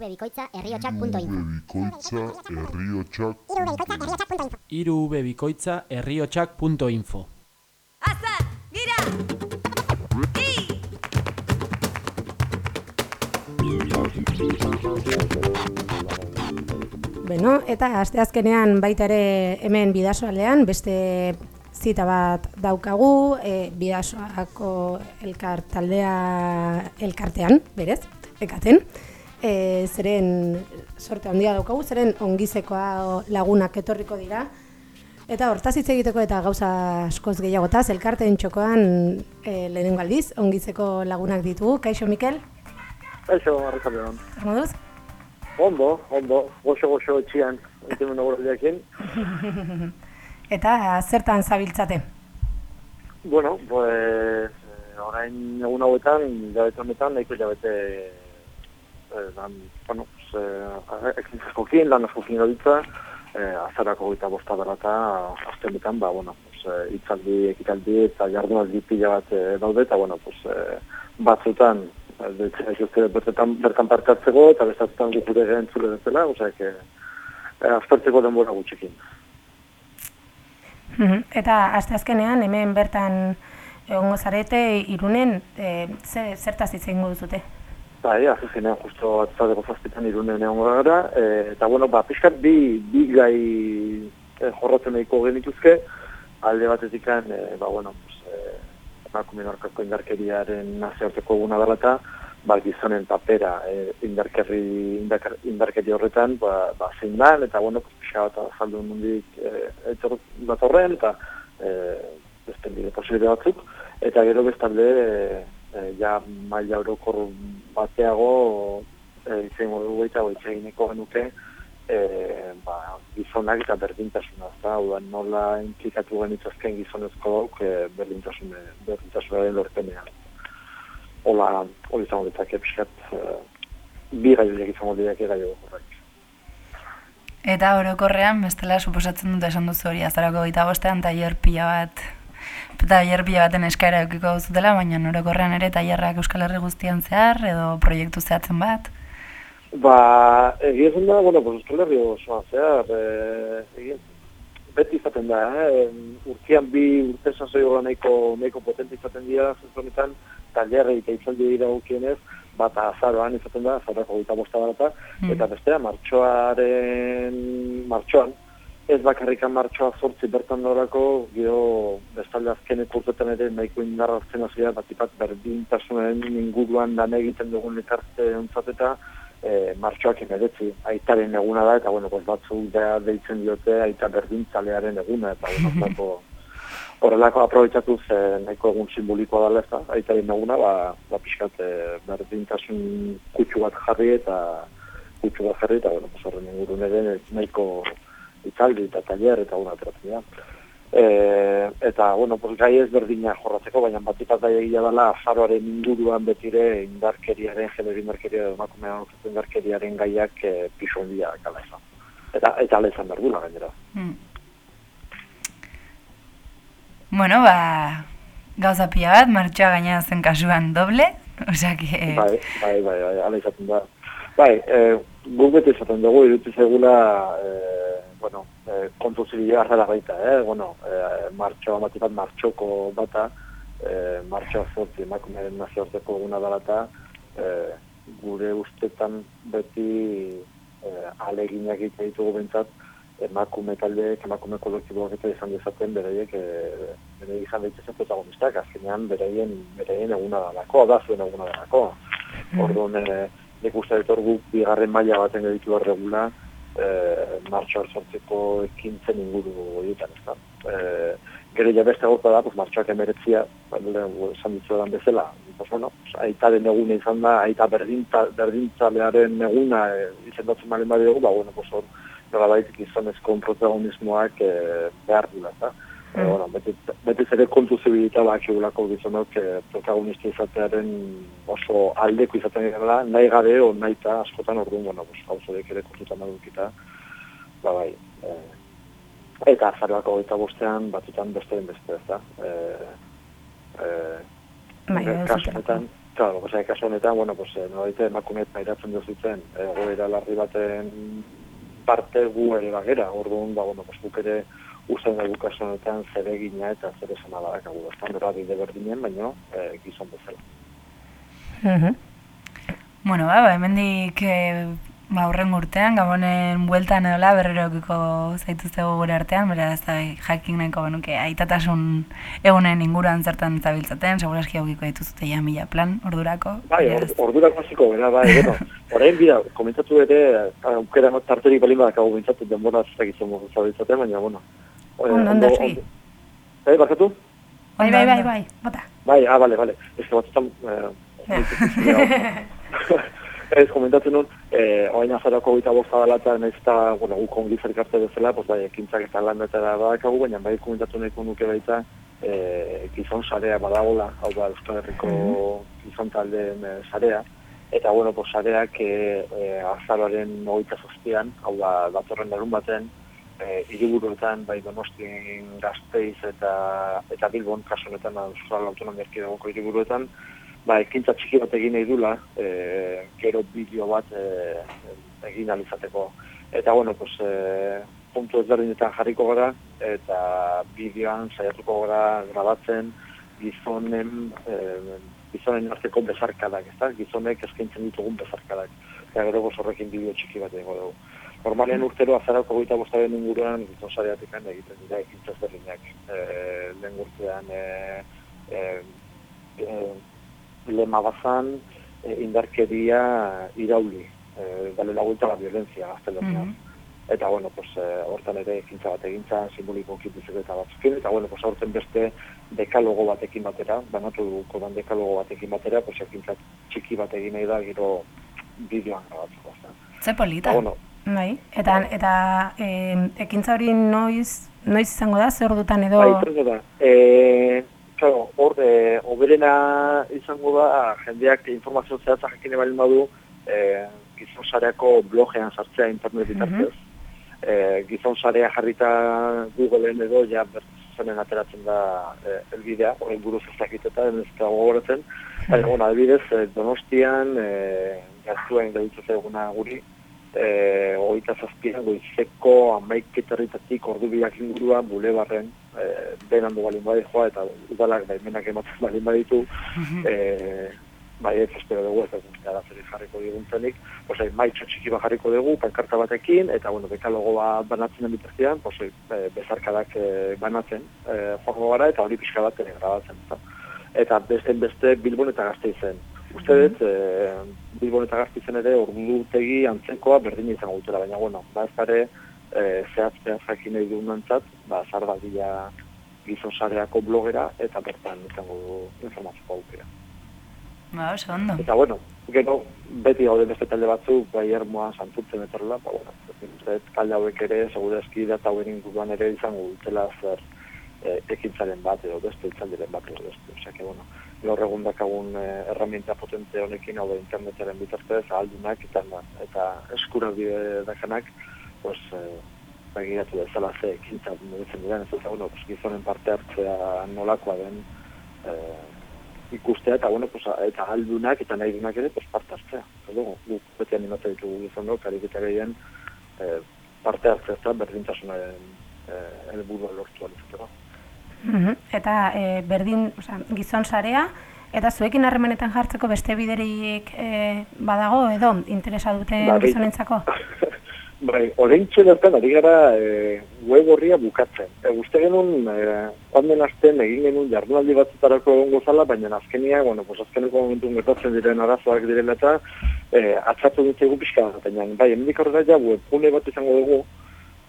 Bikoitza herriotxak.info irubebikoitza herriotxak.info Beno, eta asteazkenean baita ere hemen bidasoaldean beste zita bat daukagu, e, bidasoako elkar taldea elkartean, berez, ekaten. E, zeren sorte handia daukagu, zeren ongizekoa lagunak etorriko dira. Eta hortaz hitz egiteko eta gauza askoz gehiagotaz, elkarteen txokoan e, lehenengo aldiz, ongizeko lagunak ditugu. Kaixo, Mikel? Kaixo, arrakaldean. Zer moduz? Ondo, ondo, goxo-goxo etxian, entemen agoraldiakin. eta zertan zabiltzate? Bueno, pues, eh, orain egun hauetan, jabete honetan, nahiko jabete, dan, bueno, pues, eh, ekintzazkokin, lan askokin gabiltza, eh, azarako goita bosta dela eta azten betan, ba, bueno, pues, eh, itzaldi, ekitaldi eta jardunaldi pila bat eh, daude, eta, bueno, pues, eh, batzutan, Deitzen bertan, bertan parte hartzeko eta bestatutan gure entzule osea, que eh, aztertzeko denbora gutxekin. Eta asteazkenean hemen bertan egongo zarete irunen e, ze, zertaz hitz egingo duzute? Bai, azuzenean justo atzadeko zazpitan irunen egongo gara, e, eta bueno, ba, pixkat bi, bi gai e, jorratzen nahiko genituzke, alde batetikan, e, ba, bueno, pues, e, emakumeen aurkako indarkeriaren nazioarteko eguna dela eta ba, gizonen papera e, indarkerri, indakar, indarkeri horretan ba, ba, zein da, eta bueno, pixa bat azaldu mundik e, etor, datorren, eta e, beste bide posible batzuk, eta gero bestalde e, e, ja maila orokor bateago e, izango dugu eta itxegineko genuke e, ba, gizonak eta berdintasuna, ezta? Hau da, nola implikatu genitzazken gizonezko dauk e, berdintasune, berdintasunaren lorpenean. Hola, hori izango ditzake pixkat, e, bi gaiuleak izango ditzake gaiu horrek. Eta orokorrean, bestela suposatzen dut esan duzu hori azarako gita bostean tailer pila bat tailer pila baten eskaera eukiko duzutela, baina orokorrean ere tailerrak Euskal Herri guztian zehar edo proiektu zehatzen bat. Ba, egia zen da, bueno, pues Euskal Herri osoan zehar, e, egin, beti izaten da, eh? urtean bi urte sasoi nahiko, nahiko potente izaten dira, zentronetan, tailerri eta itzaldi dira gukienez, bat azaroan izaten da, azarako gita bosta barata, eta bestea, martxoaren, martxoan, ez bakarrikan martxoa zortzi bertan dorako, gero bestalde azkenek urtetan ere nahiko indarra azken azia, batipat berdintasunaren inguruan lan egiten dugun elkarte ontzat e, martxoak emeretzi, aitaren eguna da, eta bueno, pues batzuk da deitzen diote aita berdintzalearen eguna, eta bueno, horrelako, horrelako aprobetsatuz e, nahiko egun simbolikoa dela da, aitaren eguna, ba, ba pixkat e, berdintasun kutsu bat jarri eta kutsu bat jarri, eta bueno, pues horren ingurun ere nahiko itzaldi eta taller eta una ateratzen da. E, eta, bueno, pues, gai ez berdina jorratzeko, baina batipat da egia dela azaroaren inguruan betire indarkeriaren, genero indarkeria, emakumea aurkatu indarkeriaren gaiak e, piso handia gala izan. Eta, eta ala izan berdula gainera. Hmm. Bueno, ba, gauza pila bat, martxoa gaina zen kasuan doble, osea que... Bai, bai, bai, bai, ala izaten da. Bai, e, guk beti izaten dugu, irutu segula, e, bueno, eh, kontu zibila harrela baita, eh? bueno, eh, martxoa bat bat martxoko bata, eh, martxoa zortzi emakumearen nazioarteko eguna dela eta eh, gure ustetan beti eh, aleginak egite ditugu bentsat, emakume taldeek, emakume kolektiboak eta izan dezaten bereiek eh, bere izan daitezen protagonistak, azkenean bereien, bereien eguna dalako, da zuen eguna dalako. Orduan, eh, nik uste dut hor guk bigarren maila baten geditu regula, e, martxoak sortzeko ekintzen inguru horietan, ez da. E, gero ja beste gauza da, pues, martxoak emeretzia, ba, lehen, esan ditzu edan bezala, pues, bueno, pues, aitaren eguna izan da, aita berdintza, berdintzalearen eguna e, izendatzen malen badi ba, bueno, pues, hor, nola baitik izanezko protagonismoak e, behar dula, eta. E, bueno, beti, beti ere kontu zibilita bakigulako gizonok e, protagonista izatearen oso aldeko izaten gara, nahi gabe o nahi eta askotan orduan, bueno, pues, gauzadek ere kontutan badukita, ba bai, e, eta azaroako gaita bostean, batutan beste den beste, ez da. E, e, Bai, ez kasu dut honetan, claro, pues, eh, kasu honetan, bueno, pues, eh, nolaite emakumeet pairatzen duzutzen, egoera larri baten parte gu ere bagera, orduan, ba, bueno, pues, guk ere usten dugu kasu honetan zer egina eta zer esan badakagu, bera bide berdinen, baino, eh, gizon bezala. Mhm. Bueno, ba, ba hemendik e, ba, urren urtean, gabonen bueltan edola berrerokiko zaituztego gure artean, beraz, da, jakin nahiko genuke aitatasun egunen inguruan zertan zabiltzaten, seguraski aukiko dituzute ja mila plan, ordurako. Bai, or, ordurako hasiko bera, bai, bueno, orain bida, komentatu ere, aukera tarterik balin badakagu bintzatu denbora zertak izan zabiltzaten, baina, bueno. Eh, Ondo, ondo, segi. Bai, barkatu? Bai, bai, bai, bai, bota. Bai, ah, bale, bale. Ez que batzutan... Eh, ez komentatzen nun, eh, oain azarako gita bosta dela eta nahiz eta, bueno, guk ongi zerkarte bezala, pues, bai, ekintzak eta landetara badakagu, baina bai komentatu nahiko nuke baita, eh, gizon sarea badagola, hau da Euskal Herriko gizon taldeen eh, sarea, eta, bueno, pues, sareak eh, eh, azaroaren hogeita zazpian, hau da, datorren larun baten, eh, hiriburuetan, bai Donostien Gasteiz eta eta Bilbon, kasu honetan Euskal Autonomia Erkidegoko hiriburuetan, ba, ekintza txiki bat egin nahi dula, e, gero bideo bat e, egin alizateko. Eta, bueno, pues, e, puntu ezberdinetan jarriko gara, eta bideoan saiatuko gara grabatzen gizonen, e, gizonen arteko bezarkadak, ezta? Gizonek eskaintzen ditugun bezarkadak. Eta gero horrekin bideo txiki bat egingo dugu. Normalean urtero azarako goita bostaren inguruan gizon sareatik egiten dira ekintza ezberdinak. E, lehen urtean e, e, e, lema bazan e, indarkeria irauli, e, dale la vuelta a la violencia gaztelanian. Eta, bueno, pues, e, hortan ere ekintza bat egintza, simboliko kituzeko eta batzukin, eta, bueno, pues, horten beste dekalogo batekin batera, banatu dugu dan dekalogo batekin batera, pues, ekintza txiki bat egin nahi da, gero bideoan grabatzeko. ezta. Ze polita. Bueno, Bai, eta, eta e, ekintza hori noiz, noiz izango da, zer ordutan edo... Bai, da. E, claro, hor, e, oberena izango da, jendeak informazio zehatza jakine balin badu, e, gizon sareako blogean sartzea internet bitartez. e, gizon sarea jarrita Googleen edo, ja, bertzenen ateratzen da e, elbidea, horrein buruz ez dakiteta, ez da gogoratzen. Baina, bueno, adibidez, e, Donostian, e, gaztuen gaitzu guri, e, hogeita zazpian goizeko amaiketarritatik ordu biak inguruan bulebarren e, benan du balin badi joa eta udalak baimenak ematen balin baditu e, bai ez espero dugu ez da arazeri jarriko diguntzenik pues, maitxo txiki bat jarriko dugu pankarta batekin eta bueno, dekalogo bat banatzen bitartean e, bezarkadak e, banatzen e, joango gara eta hori pixka bat grabatzen eta, eta beste beste Bilbon eta Gasteizen Uste dut, e, Bilbon eta Gaztizen ere ordutegi antzekoa berdina izango dutela, baina bueno, ba ez ere e, zehaz zehaz jakin nahi dugunantzat, ba zarbadia gizon sareako blogera eta bertan izango du informatzeko aukera. Ba, oso ondo. Eta bueno, gero beti gaude beste talde batzuk, bai ermoa santutzen etorrela, ba bueno, uste dut talde hauek ere, segurazki data hauen inguruan ere izango dutela zer e, ekintzaren bat edo beste itzaldiren bat edo beste. Osea, que bueno, gaur egun dakagun eh, erraminta potente honekin, hau da internetaren bitartez, aldunak eta, eta eskura bide dakanak, pues, eh, begiratu dezala ze ekintza mugitzen diren, ez eta, bueno, pues, gizonen parte hartzea nolakoa den eh, ikustea, eta, bueno, pues, eta aldunak eta nahi dunak ere, pues, parte hartzea. Dugu, guk beti animatzen ditugu gizonok, kariketa gehien eh, parte hartzea eta berdintasunaren helburua lortu alizateko. Mhm. Eta e, berdin, osea, gizon sarea, eta zuekin harremanetan jartzeko beste biderik e, badago edo interesa duten Ba, gizonentzako? Bai, orain bertan ari gara e, web horria bukatzen. E, uste genuen, e, joan den astean egin genuen jardunaldi batzutarako egongo zala, baina azkenia, bueno, pues azkeneko momentu gertatzen diren arazoak direla eta e, atzatu ditzegu pixka bat. Baina, bai, hemendik aurrera ja webgune bat izango dugu,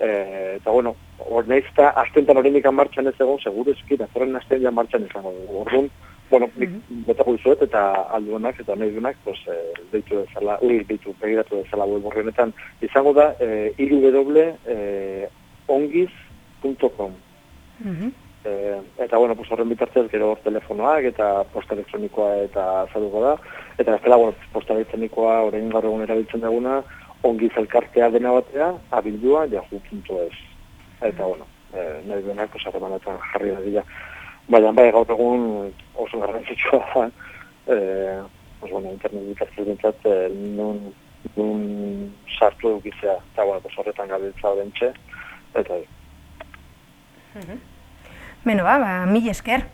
e, eta bueno, hor nahiz eta astentan horrenik martxan ez egon, seguru eskin, azorren astean ja martxan izango dugu. Orduan, bueno, nik betako dizuet eta alduenak eta nahi duenak, pues, e, deitu dezala, ui, deitu, begiratu dezala web horrenetan, izango da, e, www.ongiz.com. Eh, eta bueno, pues horren bitartez gero hor telefonoak eta posta elektronikoa eta azalduko da. Eta bestela, bueno, posta elektronikoa orain gaur egun erabiltzen duguna, ongiz elkartea dena batea, abildua, yahoo.es. Eta bueno, eh, nahi duenak, pues harremanetan jarri da dira. Baina, bai, gaur egun oso garrantzitsua da, eh, pues bueno, internet bitartez bintzat, eh, nun, nun sartu edukizea, eta bueno, pues horretan gabiltza bentxe, eta Beno, ba, ba, mil esker.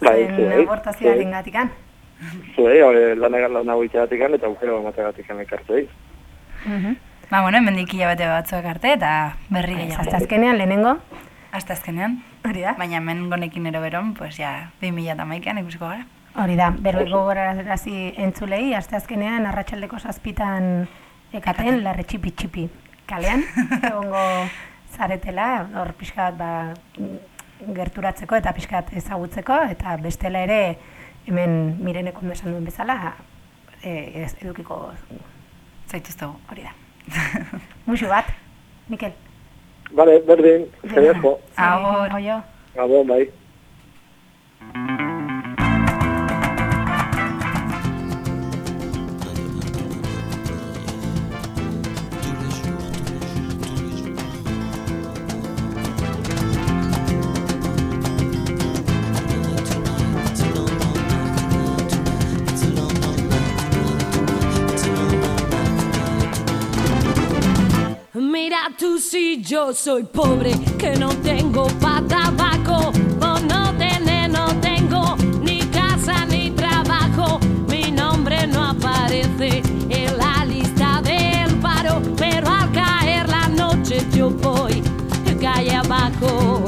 Bai, zuei, abortazioaren gatikan. zuei, hori lanagar lan hau eta aukera emateagatikan ekartzei. Ba, bueno, hemendik hilabete batzuek arte eta berri gehiago. Hasta azkenean lehenengo. Hasta azkenean. Hori da. Baina hemen gonekin ero beron, pues ja, 2011an ikusiko gara. Hori da, berbeko gogorarazi entzulei, aste azkenean arratsaldeko zazpitan ekaten larre txipi kalean, egongo zaretela, hor pixka bat ba, gerturatzeko eta pixka bat ezagutzeko, eta bestela ere hemen mireneko esan duen bezala, e, ez edukiko zaituztegu. Hori da. Muxu bat, Mikel. Vale, berdin, zereko. Agur. Oio. Gabon, bai. Tú si yo soy pobre, que no tengo pa' tabaco, por no tener, no tengo ni casa ni trabajo. Mi nombre no aparece en la lista del paro, pero al caer la noche yo voy calle abajo,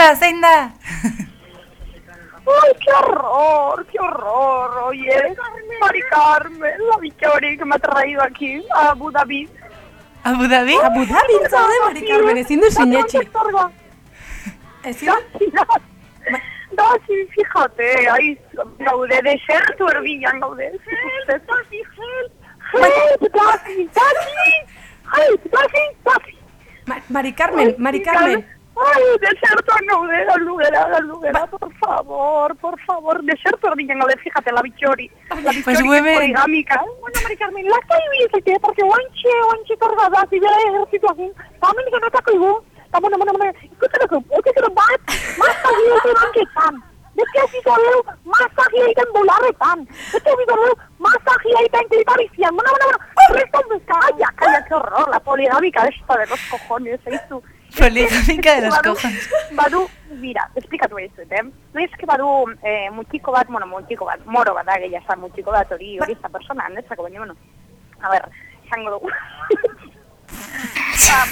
Zein da, zein da? ¡Ay, qué horror, qué horror! Oye, Mari Carmen, la Victoria que me ha traído aquí a Abu Dhabi. Abu Dhabi? Abu Dhabi, zaude, Mari Carmen, ezin du sinetxi. Ezin? Da, sí, fíjate, ahí gaude, desertu erdian gaude. Help, Dafi, help! Help, Dafi, Dafi! Help, Dafi, Dafi! Ma- Mari Carmen, Mari Carmen. Ay, deserto gaude, galugera, galugera, por favor, por favor, deserto erdian gaude, fíjate, la Victoria. La Victoria Pues que es hueve- poligámica. Bueno, Mari Carmen, la estoy viendo, porque guanche, guanche cargada, si bera ejertzituakin, hemen genotako igu, Eta, bueno, bueno, bueno, ikusten duzu, ikusten bat, masagia egiten banketan. Beste ez duzoreu, masagia egiten bularretan. Beste ez duzoreu, masagia egiten klitarizian. Bueno, bueno, bueno, reston bezka, calla, calla, qué horror, la poligámica esta de los cojones, eizu. Poligámica de Badu- cojones. Badu, mira, esplikatu behar zuet, eh? No que badu eh, mutxiko bat, bueno, mutxiko bat, moro bat da, gehiago esan mutxiko bat, hori hori esta persona, netzako, baina, bueno, a ver, izango dugu. Ah,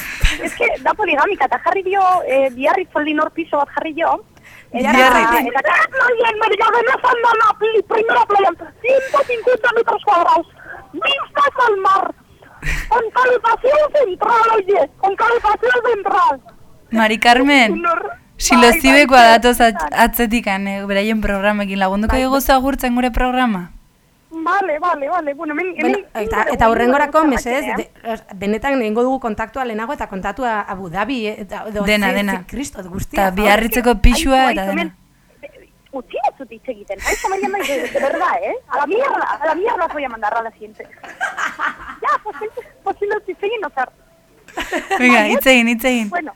es que da poligámica, eta jarri dio, eh, biarri zoldin hor piso bat jarri dio, Eta, Biarri. eta, muy bien, María, ven a la pli- primera playa, 150 metros cuadrados, vistas al mar, con calefacción central, oye, con calefacción central. Mari Carmen, silozibekoa datoz at- atzetikan, eh, beraien programekin lagunduko Bai, dugu agurtzen gure programa? Vale, vale, vale, bueno, hemen... Bueno, eta, eta urrengorako, hemen- mesedez, hemen- de- benetan egingo dugu kontaktua lehenago eta kontatua Abu Dhabi, eh, eta, edo Dena, dena. ze Kristot guztia. Eta biarritzeko pixua eta dena. Utzi batzut hitz egiten, aizu María Maite, de, de verdad, ¿eh? A la mierda, a la mierda os voy a mandar a la siguiente. ya, pues, pues si lo egin ozar. Venga, hitz egin, hitz egin. Bueno,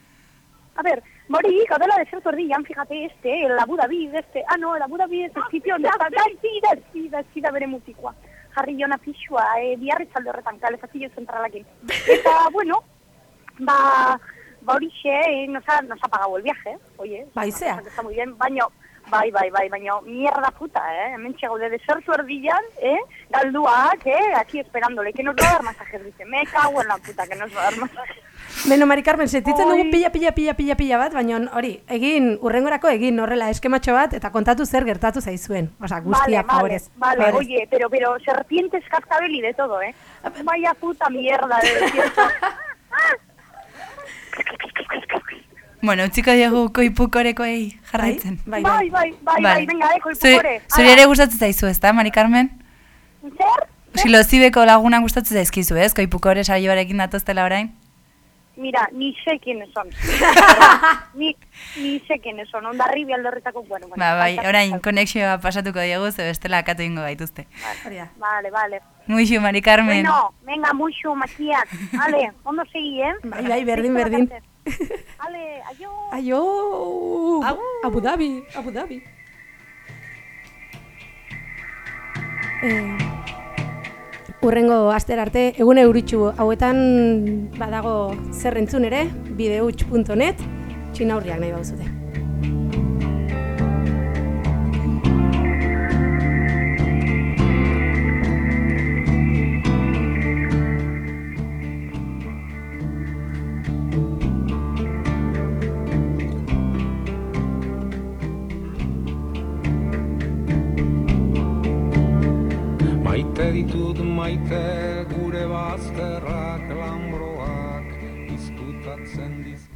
a ver, morí, gaudela de ser tordillan, fíjate, este, el Abu Dhabi, este, ah, no, el Abu Dhabi es el sitio donde está, da, sí, da, sí, da, sí, da bere mutikoa. Jarri jona pixua, eh, biarritzalde horretan, kalefazio zentralakin. Eta, bueno, ba, ba horixe, eh, nos ha, nos ha pagado el viaje, oye. Baizea. Está muy bien, baino, bai, bai, bai, baino, mierda puta, eh, hemen de ser erdillan, eh, galduak, eh, aquí esperándole, que nos va a dar masajes, dice, me cago en la puta, que nos va a dar masajes. Beno, Mari Carmen, sentitzen dugu pila, pila, pila, pila, pila bat, baina hori, egin, urrengorako egin horrela eskematxo bat, eta kontatu zer gertatu zaizuen. Osa, guztia, vale, favorez. Vale, vale, oye, pero, pero serpientes, cascabel y de todo, ¿eh? Vaya puta mierda de. Bueno, utziko diegu koipukorekoei jarraitzen. Bai, bai, bai, bai, bai, venga, eh, koipukore. Zuri ere gustatzen zaizu, ezta, Mari Carmen? Zer? Silozibeko laguna gustatzen zaizkizu, ez? Koipukore saioarekin datoztela orain? Mira, ni sé quiénes son. ni, ni sé quiénes son. Ondarribi aldorretako, bueno, bueno. Ba, bai, orain konexioa pasatuko diegu, ze bestela akatu ingo gaituzte. Vale, vale. Muixu, Mari Carmen. Bueno, venga, mucho, maquillac. Vale, ondo segi, eh? Bai, bai, berdin, berdin. Vale, aio. Aio! Abu Dhabi, Abu Dhabi. Eh, urrengo aster arte, egun euritxu hauetan badago zer entzun ere, bideuts.net, txinaurriak nahi bauzute. Maite ditut maite gure bazterrak